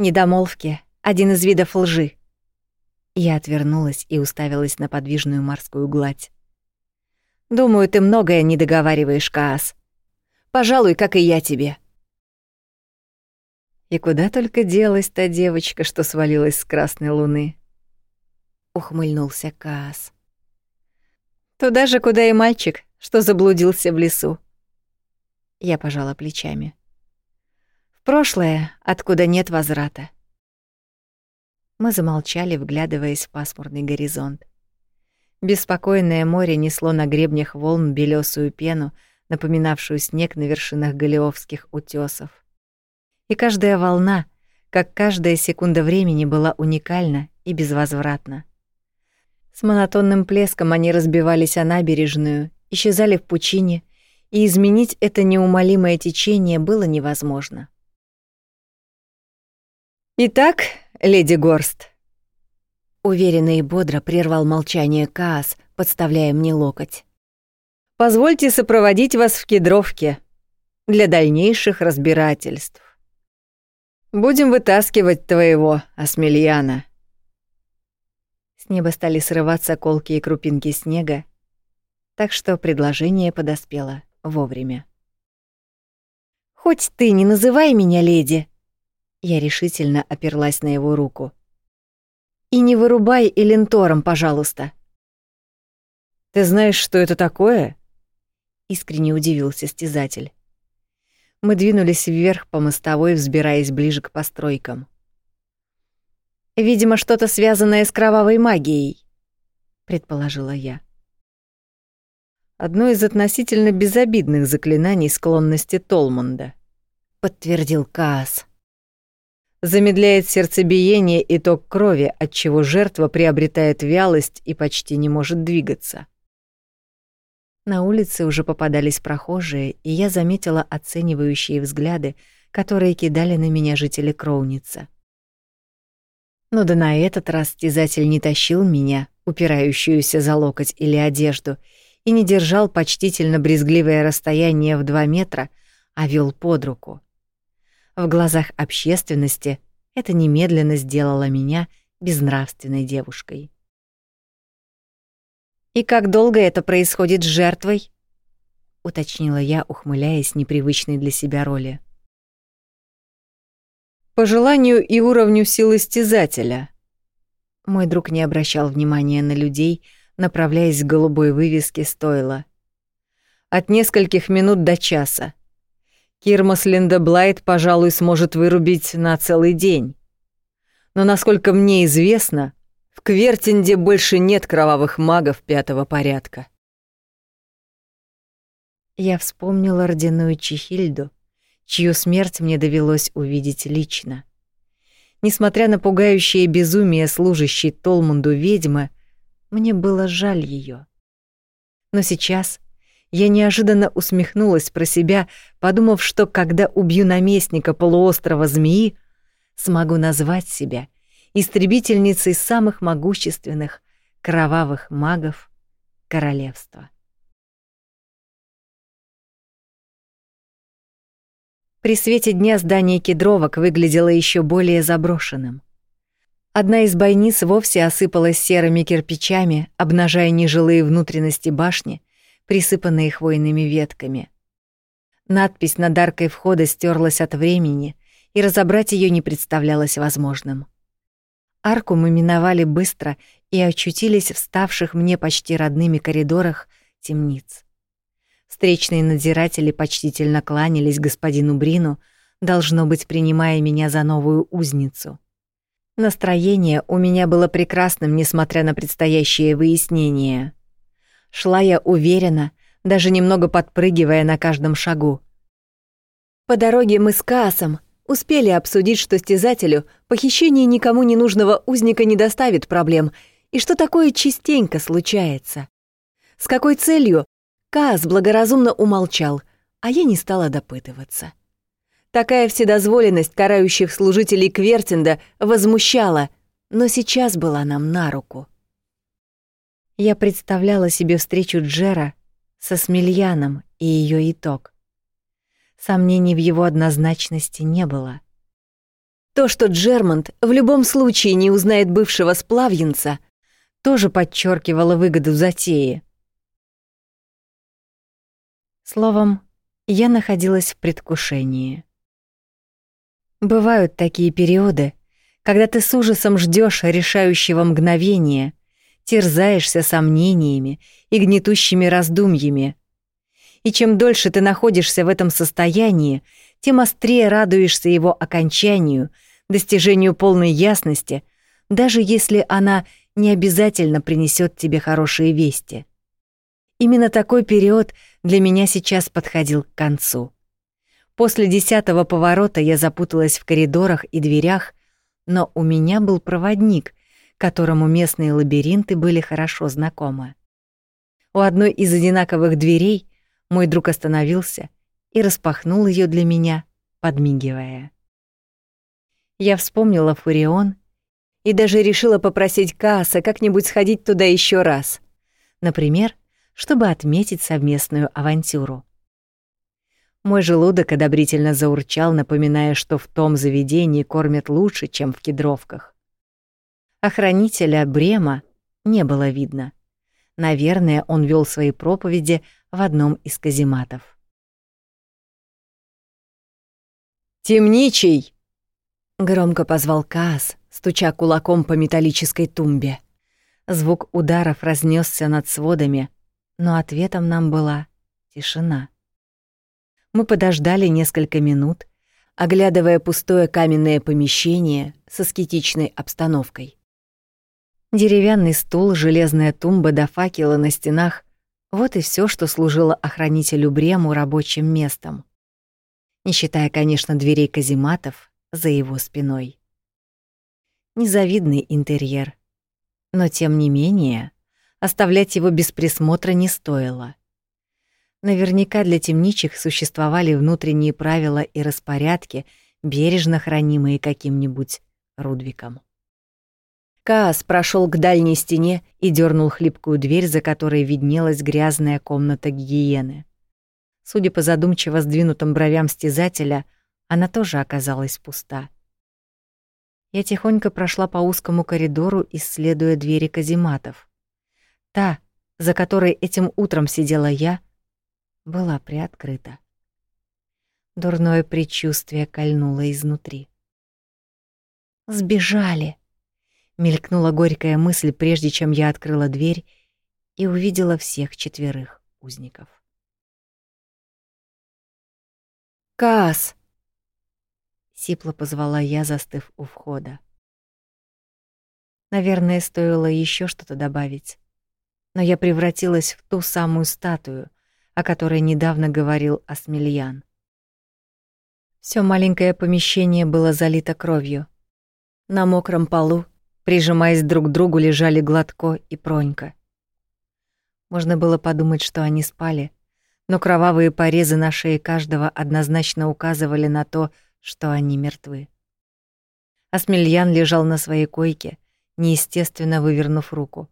Недомолвки — один из видов лжи. Я отвернулась и уставилась на подвижную морскую гладь. «Думаю, ты многое не договариваешь, Каас. Пожалуй, как и я тебе». И куда только делась та девочка, что свалилась с красной луны? Ухмыльнулся Каас. Туда же, куда и мальчик, что заблудился в лесу. Я пожала плечами. Прошлое, откуда нет возврата. Мы замолчали, вглядываясь в пасмурный горизонт. Беспокойное море несло на гребнях волн белесую пену, напоминавшую снег на вершинах Голиовских утесов. И каждая волна, как каждая секунда времени, была уникальна и безвозвратна. С монотонным плеском они разбивались о набережную, исчезали в пучине, и изменить это неумолимое течение было невозможно. «Итак, леди Горст», — уверенно и бодро прервал молчание Каас, подставляя мне локоть. «Позвольте сопроводить вас в кедровке для дальнейших разбирательств. Будем вытаскивать твоего, Асмельяна». С неба стали срываться колкие крупинки снега, так что предложение подоспело вовремя. «Хоть ты не называй меня леди!» Я решительно оперлась на его руку. «И не вырубай элентором, пожалуйста!» «Ты знаешь, что это такое?» Искренне удивился стязатель. Мы двинулись вверх по мостовой, взбираясь ближе к постройкам. «Видимо, что-то связанное с кровавой магией», — предположила я одно из относительно безобидных заклинаний склонности Толмунда, подтвердил Каас. Замедляет сердцебиение и ток крови, отчего жертва приобретает вялость и почти не может двигаться. На улице уже попадались прохожие, и я заметила оценивающие взгляды, которые кидали на меня жители Кроуница. Но да на этот раз стязатель не тащил меня, упирающуюся за локоть или одежду, и не держал почтительно брезгливое расстояние в два метра, а вел под руку. В глазах общественности это немедленно сделало меня безнравственной девушкой. «И как долго это происходит с жертвой?» — уточнила я, ухмыляясь непривычной для себя роли. «По желанию и уровню силы стязателя». Мой друг не обращал внимания на людей, — направляясь к голубой вывеске стойла. От нескольких минут до часа. Кирмас Линдеблайт, пожалуй, сможет вырубить на целый день. Но, насколько мне известно, в Квертинде больше нет кровавых магов пятого порядка. Я вспомнила родяную Чехильду, чью смерть мне довелось увидеть лично. Несмотря на пугающее безумие служащей Толмунду ведьмы, мне было жаль ее. Но сейчас я неожиданно усмехнулась про себя, подумав, что когда убью наместника полуострова Змеи, смогу назвать себя истребительницей самых могущественных, кровавых магов королевства. При свете дня здание кедровок выглядело еще более заброшенным. Одна из бойниц вовсе осыпалась серыми кирпичами, обнажая нежилые внутренности башни, присыпанные хвойными ветками. Надпись над аркой входа стерлась от времени, и разобрать ее не представлялось возможным. Арку мы миновали быстро и очутились в ставших мне почти родными коридорах темниц. Встречные надзиратели почтительно кланялись господину Брину, должно быть, принимая меня за новую узницу. Настроение у меня было прекрасным, несмотря на предстоящее выяснение. Шла я уверенно, даже немного подпрыгивая на каждом шагу. По дороге мы с Каасом успели обсудить, что стязателю похищение никому не нужного узника не доставит проблем, и что такое частенько случается. С какой целью Каас благоразумно умолчал, а я не стала допытываться. Такая вседозволенность карающих служителей Квертинда возмущала, но сейчас была нам на руку. Я представляла себе встречу Джера со Смельяном и ее итог. Сомнений в его однозначности не было. То, что Джермонт в любом случае не узнает бывшего сплавьенца, тоже подчеркивало выгоду затеи. Словом, я находилась в предвкушении. Бывают такие периоды, когда ты с ужасом ждешь решающего мгновения, терзаешься сомнениями и гнетущими раздумьями. И чем дольше ты находишься в этом состоянии, тем острее радуешься его окончанию, достижению полной ясности, даже если она не обязательно принесет тебе хорошие вести. Именно такой период для меня сейчас подходил к концу. После десятого поворота я запуталась в коридорах и дверях, но у меня был проводник, которому местные лабиринты были хорошо знакомы. У одной из одинаковых дверей мой друг остановился и распахнул ее для меня, подмигивая. Я вспомнила Фурион и даже решила попросить Кааса как-нибудь сходить туда еще раз. Например, чтобы отметить совместную авантюру. Мой желудок одобрительно заурчал, напоминая, что в том заведении кормят лучше, чем в кедровках. Охранителя Брема не было видно. Наверное, он вел свои проповеди в одном из казематов. «Темничий!» — громко позвал Каас, стуча кулаком по металлической тумбе. Звук ударов разнесся над сводами, но ответом нам была тишина. Мы подождали несколько минут, оглядывая пустое каменное помещение со скетичной обстановкой. Деревянный стул, железная тумба до факела на стенах — вот и все, что служило охранителю Брему рабочим местом. Не считая, конечно, дверей казематов за его спиной. Незавидный интерьер. Но тем не менее Оставлять его без присмотра не стоило. Наверняка для темничих существовали внутренние правила и распорядки, бережно хранимые каким-нибудь Рудвиком. Каас прошел к дальней стене и дернул хлипкую дверь, за которой виднелась грязная комната гиены. Судя по задумчиво сдвинутым бровям стязателя, она тоже оказалась пуста. Я тихонько прошла по узкому коридору, исследуя двери казематов. Та, за которой этим утром сидела я, была приоткрыта. Дурное предчувствие кольнуло изнутри. «Сбежали!» — мелькнула горькая мысль, прежде чем я открыла дверь и увидела всех четверых узников. «Каас!» — сипло позвала я, застыв у входа. Наверное, стоило еще что-то добавить но я превратилась в ту самую статую, о которой недавно говорил Асмельян. Всё маленькое помещение было залито кровью. На мокром полу, прижимаясь друг к другу, лежали Гладко и Пронька. Можно было подумать, что они спали, но кровавые порезы на шее каждого однозначно указывали на то, что они мертвы. Асмельян лежал на своей койке, неестественно вывернув руку.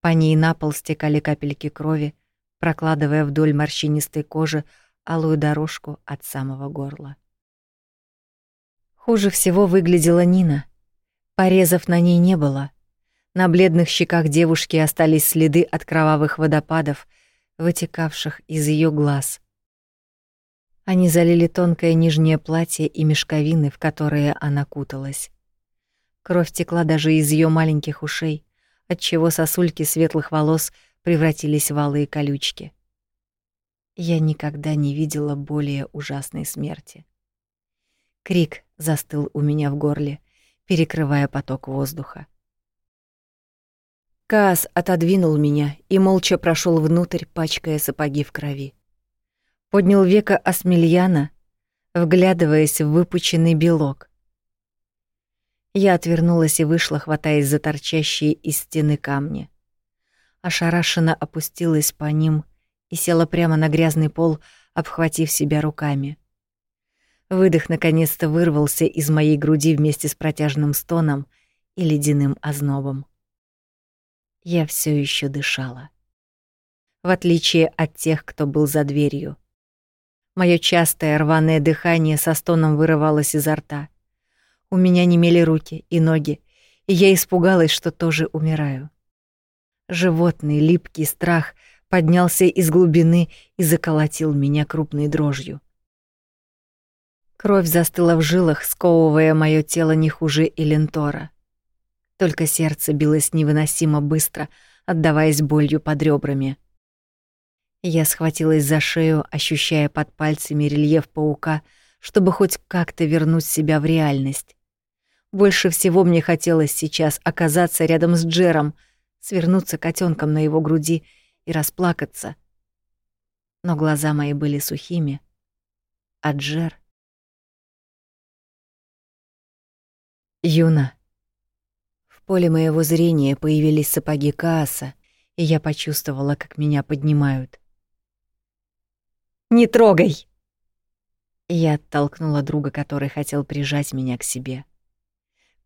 По ней на пол стекали капельки крови, прокладывая вдоль морщинистой кожи алую дорожку от самого горла. Хуже всего выглядела Нина. Порезов на ней не было. На бледных щеках девушки остались следы от кровавых водопадов, вытекавших из ее глаз. Они залили тонкое нижнее платье и мешковины, в которые она куталась. Кровь текла даже из ее маленьких ушей, отчего сосульки светлых волос превратились в алые колючки. Я никогда не видела более ужасной смерти. Крик застыл у меня в горле, перекрывая поток воздуха. Каас отодвинул меня и молча прошел внутрь, пачкая сапоги в крови. Поднял века Асмельяна, вглядываясь в выпученный белок. Я отвернулась и вышла, хватаясь за торчащие из стены камни. Ошарашенно опустилась по ним и села прямо на грязный пол, обхватив себя руками. Выдох наконец-то вырвался из моей груди вместе с протяжным стоном и ледяным ознобом. Я все еще дышала. В отличие от тех, кто был за дверью. Моё частое рваное дыхание со стоном вырывалось изо рта. У меня немели руки и ноги, и я испугалась, что тоже умираю. Животный липкий страх поднялся из глубины и заколотил меня крупной дрожью. Кровь застыла в жилах, сковывая моё тело не хуже Элентора. Только сердце билось невыносимо быстро, отдаваясь болью под ребрами. Я схватилась за шею, ощущая под пальцами рельеф паука, чтобы хоть как-то вернуть себя в реальность. Больше всего мне хотелось сейчас оказаться рядом с Джером, свернуться котенком на его груди и расплакаться. Но глаза мои были сухими, а Джер... Юна. В поле моего зрения появились сапоги Кааса, и я почувствовала, как меня поднимают. «Не трогай!» Я оттолкнула друга, который хотел прижать меня к себе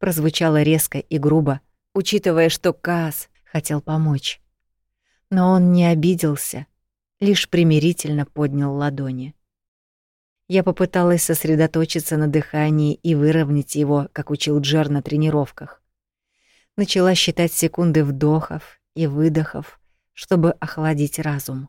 прозвучало резко и грубо, учитывая, что Каас хотел помочь. Но он не обиделся, лишь примирительно поднял ладони. Я попыталась сосредоточиться на дыхании и выровнять его, как учил Джер на тренировках. Начала считать секунды вдохов и выдохов, чтобы охладить разум.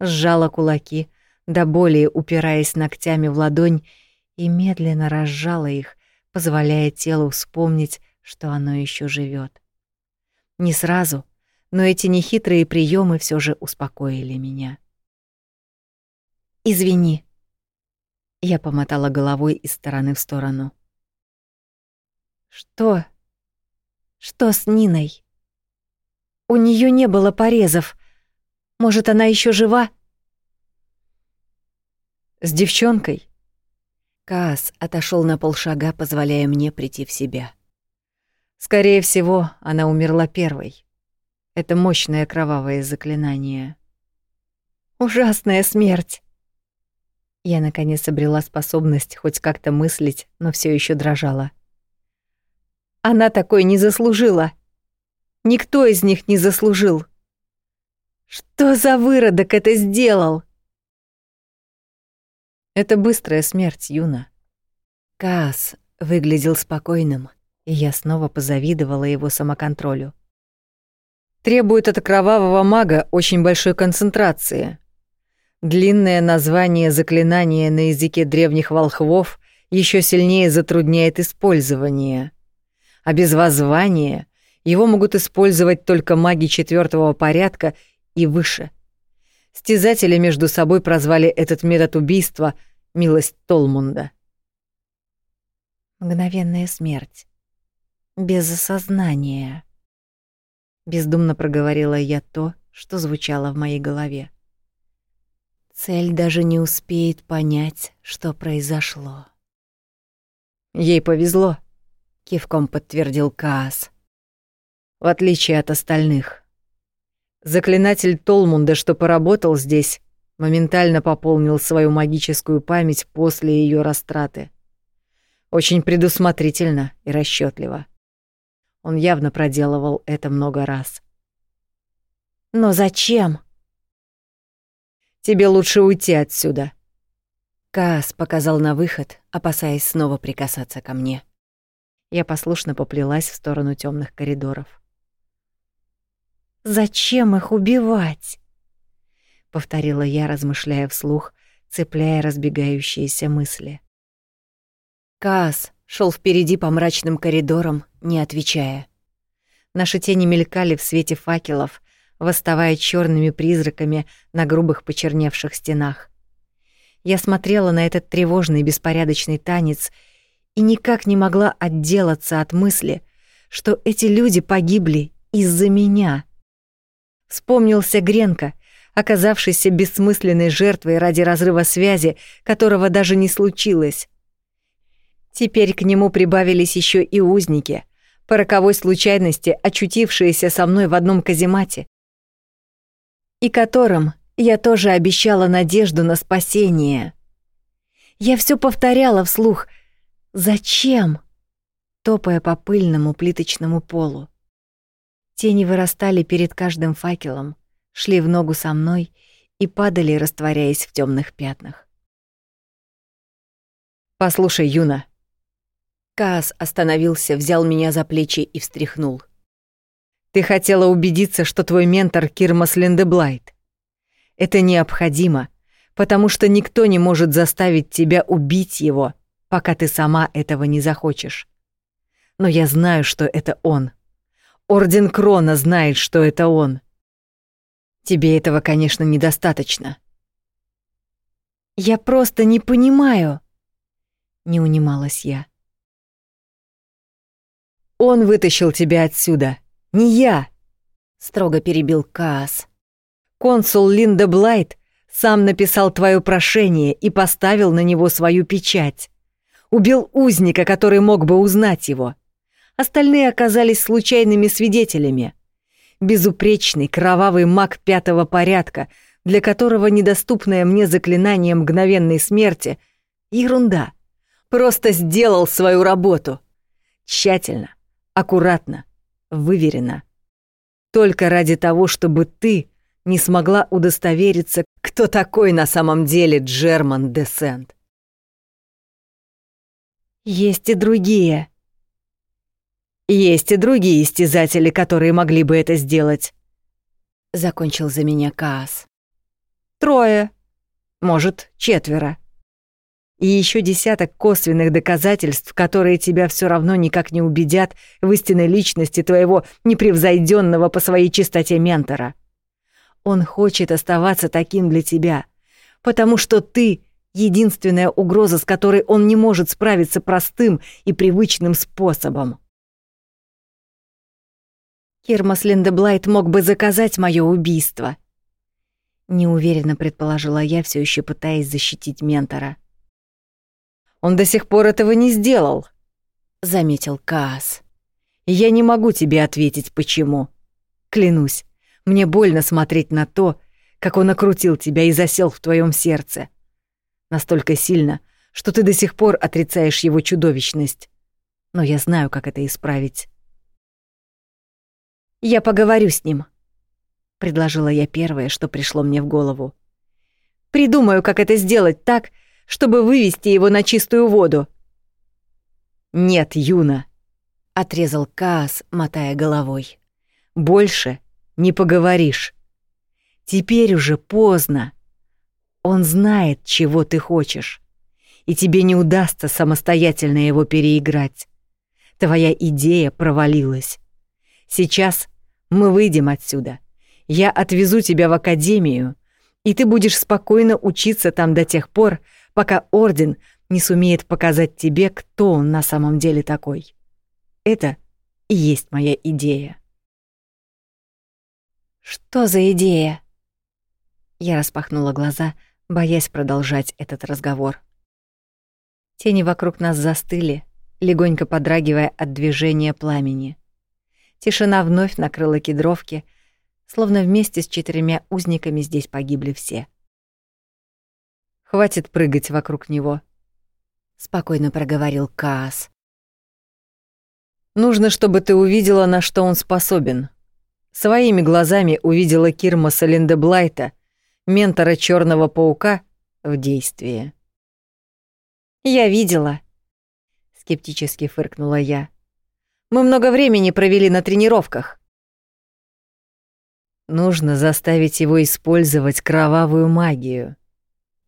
Сжала кулаки, до боли упираясь ногтями в ладонь, и медленно разжала их, позволяя телу вспомнить, что оно еще живет. Не сразу, но эти нехитрые приемы все же успокоили меня. Извини. Я помотала головой из стороны в сторону. Что? Что с Ниной? У нее не было порезов. Может, она еще жива? С девчонкой Каас отошел на полшага, позволяя мне прийти в себя. Скорее всего, она умерла первой. Это мощное кровавое заклинание. Ужасная смерть. Я наконец обрела способность хоть как-то мыслить, но все еще дрожала. Она такой не заслужила. Никто из них не заслужил. Что за выродок это сделал? Это быстрая смерть, Юна. Каас выглядел спокойным, и я снова позавидовала его самоконтролю. Требует от кровавого мага очень большой концентрации. Длинное название заклинания на языке древних волхвов еще сильнее затрудняет использование. А без воззвания его могут использовать только маги четвертого порядка и выше — Стязатели между собой прозвали этот метод убийства «милость Толмунда». Мгновенная смерть. Без осознания. Бездумно проговорила я то, что звучало в моей голове. Цель даже не успеет понять, что произошло. Ей повезло, кивком подтвердил Каас. В отличие от остальных. Заклинатель Толмунда, что поработал здесь, моментально пополнил свою магическую память после ее растраты. Очень предусмотрительно и расчетливо. Он явно проделывал это много раз. Но зачем? Тебе лучше уйти отсюда. Каас показал на выход, опасаясь снова прикасаться ко мне. Я послушно поплелась в сторону темных коридоров. Зачем их убивать? повторила я, размышляя вслух, цепляя разбегающиеся мысли. Каас шел впереди по мрачным коридорам, не отвечая. Наши тени мелькали в свете факелов, восставая черными призраками на грубых почерневших стенах. Я смотрела на этот тревожный беспорядочный танец и никак не могла отделаться от мысли, что эти люди погибли из-за меня. Вспомнился Гренко, оказавшийся бессмысленной жертвой ради разрыва связи, которого даже не случилось. Теперь к нему прибавились еще и узники, по роковой случайности очутившиеся со мной в одном каземате, и которым я тоже обещала надежду на спасение. Я все повторяла вслух «Зачем?» топая по пыльному плиточному полу. Тени вырастали перед каждым факелом, шли в ногу со мной и падали, растворяясь в темных пятнах. «Послушай, Юна». Каас остановился, взял меня за плечи и встряхнул. «Ты хотела убедиться, что твой ментор Кирмас Линдеблайт. Это необходимо, потому что никто не может заставить тебя убить его, пока ты сама этого не захочешь. Но я знаю, что это он. Орден Крона знает, что это он. Тебе этого, конечно, недостаточно. Я просто не понимаю, не унималась я. Он вытащил тебя отсюда, не я, строго перебил Каас. Консул Линда Блайт сам написал твое прошение и поставил на него свою печать. Убил узника, который мог бы узнать его. Остальные оказались случайными свидетелями. Безупречный кровавый маг пятого порядка, для которого недоступное мне заклинание мгновенной смерти — ерунда. Просто сделал свою работу. Тщательно, аккуратно, выверено. Только ради того, чтобы ты не смогла удостовериться, кто такой на самом деле Джерман Десент. Есть и другие. Есть и другие истязатели, которые могли бы это сделать. Закончил за меня Каас. Трое. Может, четверо. И еще десяток косвенных доказательств, которые тебя все равно никак не убедят в истинной личности твоего непревзойденного по своей чистоте ментора. Он хочет оставаться таким для тебя, потому что ты — единственная угроза, с которой он не может справиться простым и привычным способом. Кирмас Линдеблайт мог бы заказать мое убийство. Неуверенно предположила я, все еще пытаясь защитить ментора. Он до сих пор этого не сделал, заметил Каас. Я не могу тебе ответить, почему. Клянусь, мне больно смотреть на то, как он окрутил тебя и засел в твоем сердце. Настолько сильно, что ты до сих пор отрицаешь его чудовищность. Но я знаю, как это исправить. «Я поговорю с ним», — предложила я первое, что пришло мне в голову. «Придумаю, как это сделать так, чтобы вывести его на чистую воду». «Нет, Юна», — отрезал Каас, мотая головой. «Больше не поговоришь. Теперь уже поздно. Он знает, чего ты хочешь, и тебе не удастся самостоятельно его переиграть. Твоя идея провалилась. Сейчас мы выйдем отсюда. Я отвезу тебя в академию, и ты будешь спокойно учиться там до тех пор, пока Орден не сумеет показать тебе, кто он на самом деле такой. Это и есть моя идея. «Что за идея?» Я распахнула глаза, боясь продолжать этот разговор. Тени вокруг нас застыли, легонько подрагивая от движения пламени. Тишина вновь накрыла кедровки, словно вместе с четырьмя узниками здесь погибли все. «Хватит прыгать вокруг него», — спокойно проговорил Каас. «Нужно, чтобы ты увидела, на что он способен. своими глазами увидела Кирмаса Линдеблайта, ментора Черного паука, в действии. «Я видела», — скептически фыркнула я. «Мы много времени провели на тренировках». «Нужно заставить его использовать кровавую магию», —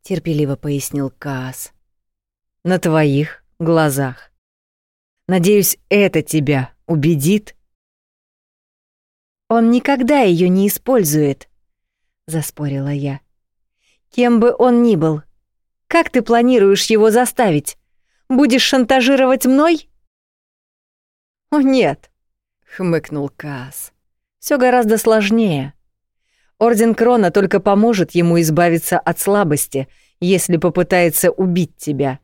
терпеливо пояснил Каас. «На твоих глазах. Надеюсь, это тебя убедит?» «Он никогда ее не использует», — заспорила я. «Кем бы он ни был, как ты планируешь его заставить? Будешь шантажировать мной?» «О, нет», — хмыкнул Каас. Все гораздо сложнее. Орден Крона только поможет ему избавиться от слабости, если попытается убить тебя.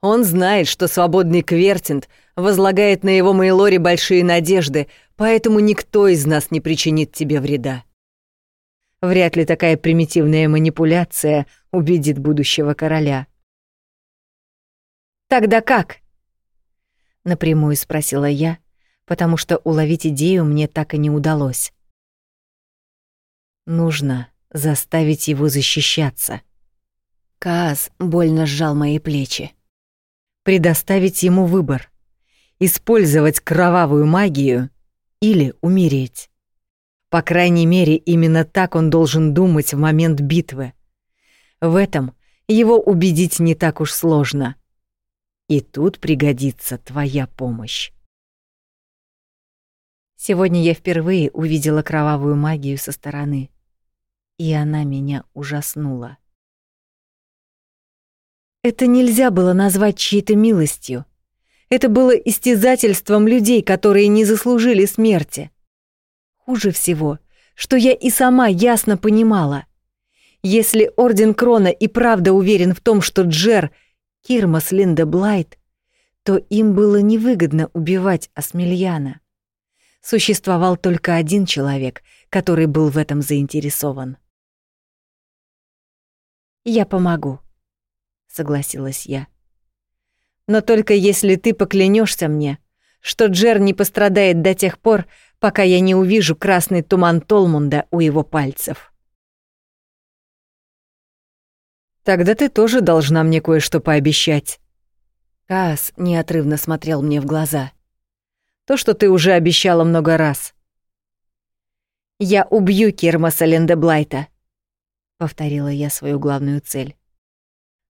Он знает, что свободный Квертинт возлагает на его Мейлоре большие надежды, поэтому никто из нас не причинит тебе вреда. Вряд ли такая примитивная манипуляция убедит будущего короля. «Тогда как?» — напрямую спросила я, потому что уловить идею мне так и не удалось. Нужно заставить его защищаться. Каас больно сжал мои плечи. Предоставить ему выбор — использовать кровавую магию или умереть. По крайней мере, именно так он должен думать в момент битвы. В этом его убедить не так уж сложно. И тут пригодится твоя помощь. Сегодня я впервые увидела кровавую магию со стороны, и она меня ужаснула. Это нельзя было назвать чьей-то милостью. Это было истязательством людей, которые не заслужили смерти. Хуже всего, что я и сама ясно понимала. Если Орден Крона и правда уверен в том, что Джер — Кирмас Линда Блайт, то им было невыгодно убивать Асмельяна. Существовал только один человек, который был в этом заинтересован. «Я помогу», — согласилась я. «Но только если ты поклянешься мне, что Джер не пострадает до тех пор, пока я не увижу красный туман Толмунда у его пальцев. Тогда ты тоже должна мне кое-что пообещать. Каас неотрывно смотрел мне в глаза. То, что ты уже обещала много раз. «Я убью Кирмаса Лендеблайта», — повторила я свою главную цель.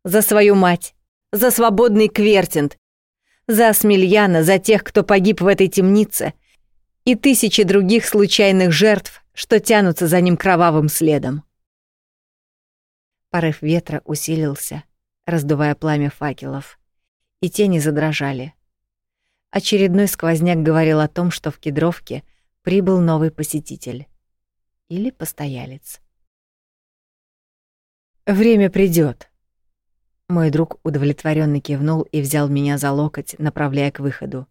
«За свою мать, за свободный Квертинт, за Асмельяна, за тех, кто погиб в этой темнице, и тысячи других случайных жертв, что тянутся за ним кровавым следом. Порыв ветра усилился, раздувая пламя факелов, и тени задрожали. Очередной сквозняк говорил о том, что в кедровке прибыл новый посетитель или постоялец. Время придет. Мой друг удовлетворенно кивнул и взял меня за локоть, направляя к выходу.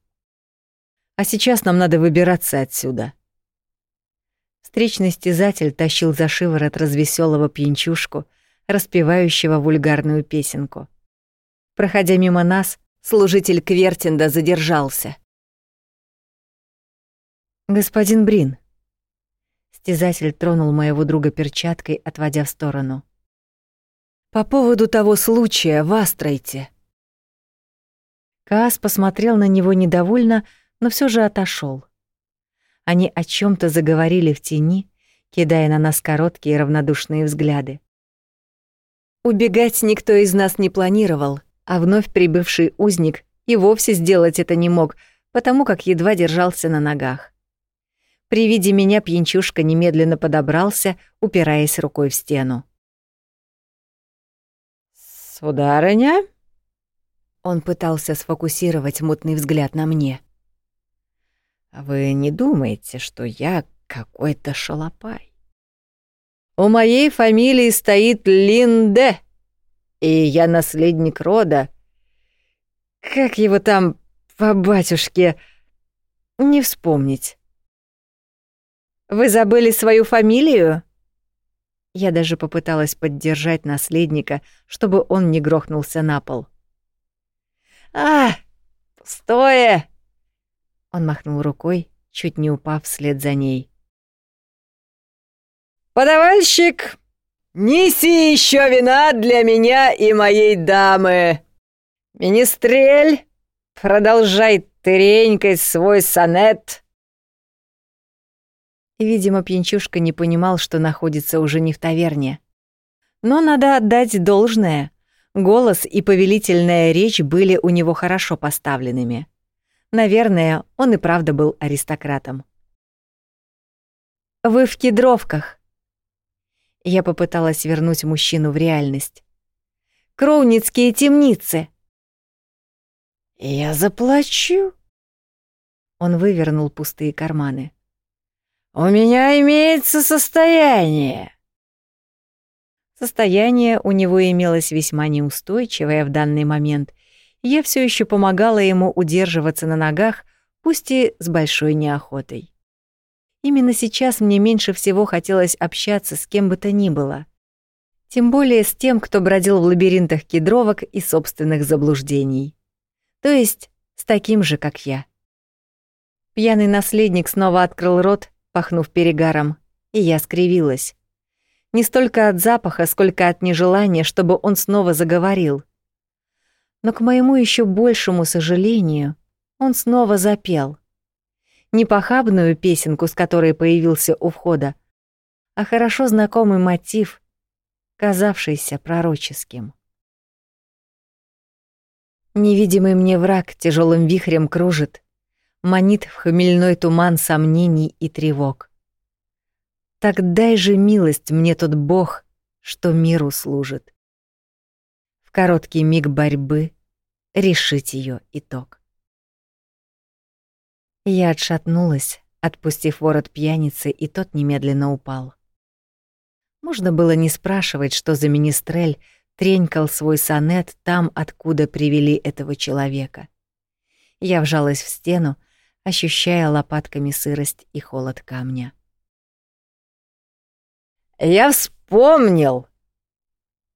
А сейчас нам надо выбираться отсюда. Встречный стязатель тащил за шиворот развеселого пьянчушку, распевающего вульгарную песенку. Проходя мимо нас, служитель Квертинда задержался. «Господин Брин», Стязатель тронул моего друга перчаткой, отводя в сторону. «По поводу того случая в Астрайте». Каас посмотрел на него недовольно, но все же отошел. Они о чем то заговорили в тени, кидая на нас короткие равнодушные взгляды. Убегать никто из нас не планировал, а вновь прибывший узник и вовсе сделать это не мог, потому как едва держался на ногах. При виде меня пьянчушка немедленно подобрался, упираясь рукой в стену. «Сударыня?» Он пытался сфокусировать мутный взгляд на мне. Вы не думаете, что я какой-то шалопай? У моей фамилии стоит Линде, и я наследник рода. Как его там по батюшке? Не вспомнить. Вы забыли свою фамилию? Я даже попыталась поддержать наследника, чтобы он не грохнулся на пол. «А, пустое!» Он махнул рукой, чуть не упав вслед за ней. «Подавальщик, неси еще вина для меня и моей дамы! Министрель, продолжай тренькать свой сонет!» Видимо, пьянчушка не понимал, что находится уже не в таверне. Но надо отдать должное. Голос и повелительная речь были у него хорошо поставленными. Наверное, он и правда был аристократом. «Вы в кедровках». Я попыталась вернуть мужчину в реальность. «Кроуницкие темницы». «Я заплачу». Он вывернул пустые карманы. «У меня имеется состояние». Состояние у него имелось весьма неустойчивое в данный момент. Я все еще помогала ему удерживаться на ногах, пусть и с большой неохотой. Именно сейчас мне меньше всего хотелось общаться с кем бы то ни было. Тем более с тем, кто бродил в лабиринтах кедровок и собственных заблуждений. То есть с таким же, как я. Пьяный наследник снова открыл рот, пахнув перегаром, и я скривилась. Не столько от запаха, сколько от нежелания, чтобы он снова заговорил. Но к моему еще большему сожалению, он снова запел — не похабную песенку, с которой появился у входа, а хорошо знакомый мотив, казавшийся пророческим. Невидимый мне враг тяжелым вихрем кружит, манит в хмельной туман сомнений и тревог. Так дай же милость мне тот Бог, что миру служит. В короткий миг борьбы решить ее итог. Я отшатнулась, отпустив ворот пьяницы, и тот немедленно упал. Можно было не спрашивать, что за министрель тренькал свой сонет там, откуда привели этого человека. Я вжалась в стену, ощущая лопатками сырость и холод камня. «Я вспомнил!»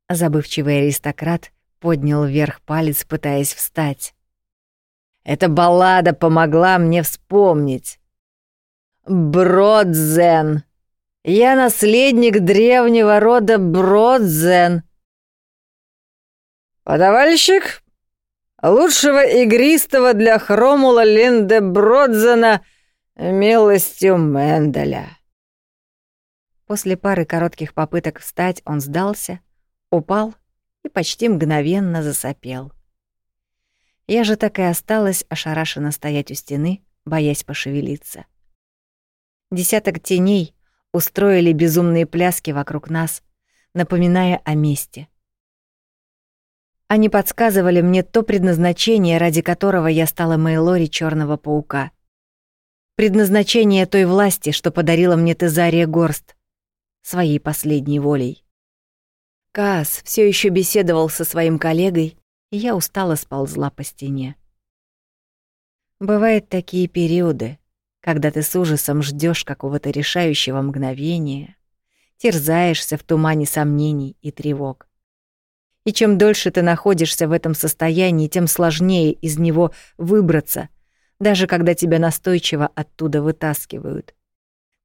Забывчивый аристократ поднял вверх палец, пытаясь встать. Эта баллада помогла мне вспомнить. Бродзен. Я наследник древнего рода Бродзен. Подавальщик лучшего игристого для Хромула Линде Бродзена милостью Менделя. После пары коротких попыток встать он сдался, упал и почти мгновенно засопел. Я же так и осталась ошарашенно стоять у стены, боясь пошевелиться. Десяток теней устроили безумные пляски вокруг нас, напоминая о месте. Они подсказывали мне то предназначение, ради которого я стала Мейлори Черного паука. Предназначение той власти, что подарила мне Тезария Горст, своей последней волей. Каас все еще беседовал со своим коллегой, я устало сползла по стене. Бывают такие периоды, когда ты с ужасом ждешь какого-то решающего мгновения, терзаешься в тумане сомнений и тревог. И чем дольше ты находишься в этом состоянии, тем сложнее из него выбраться, даже когда тебя настойчиво оттуда вытаскивают.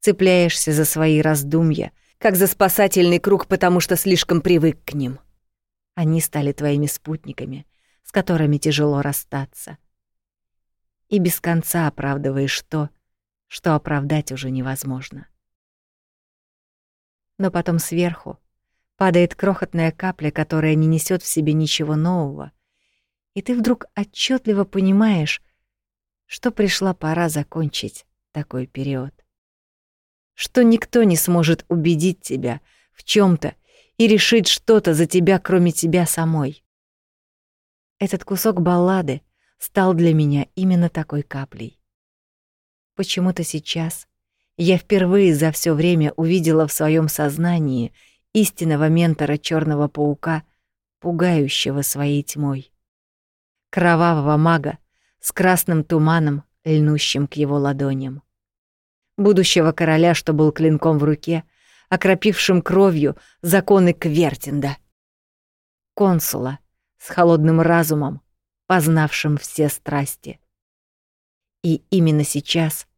Цепляешься за свои раздумья, как за спасательный круг, потому что слишком привык к ним. Они стали твоими спутниками, с которыми тяжело расстаться. И без конца оправдываешь то, что оправдать уже невозможно. Но потом сверху падает крохотная капля, которая не несет в себе ничего нового, и ты вдруг отчетливо понимаешь, что пришла пора закончить такой период. Что никто не сможет убедить тебя в чем то и решить что-то за тебя, кроме тебя самой. Этот кусок баллады стал для меня именно такой каплей. Почему-то сейчас я впервые за все время увидела в своем сознании истинного ментора черного паука, пугающего своей тьмой. Кровавого мага с красным туманом, льнущим к его ладоням. Будущего короля, что был клинком в руке — окропившим кровью законы Квертинда. Консула с холодным разумом, познавшим все страсти. И именно сейчас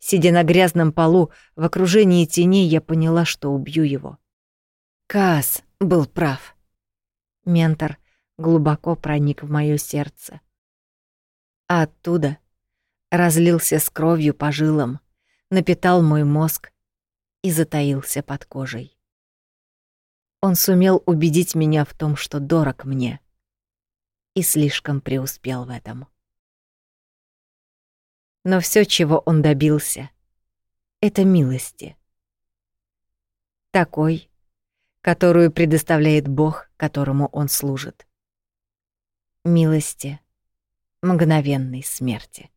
Сидя на грязном полу, в окружении теней, я поняла, что убью его. Каас был прав. Ментор глубоко проник в моё сердце. А оттуда разлился с кровью по жилам, напитал мой мозг и затаился под кожей. Он сумел убедить меня в том, что дорог мне, и слишком преуспел в этом. Но все, чего он добился, это милости. Такой, которую предоставляет Бог, которому он служит. Милости мгновенной смерти.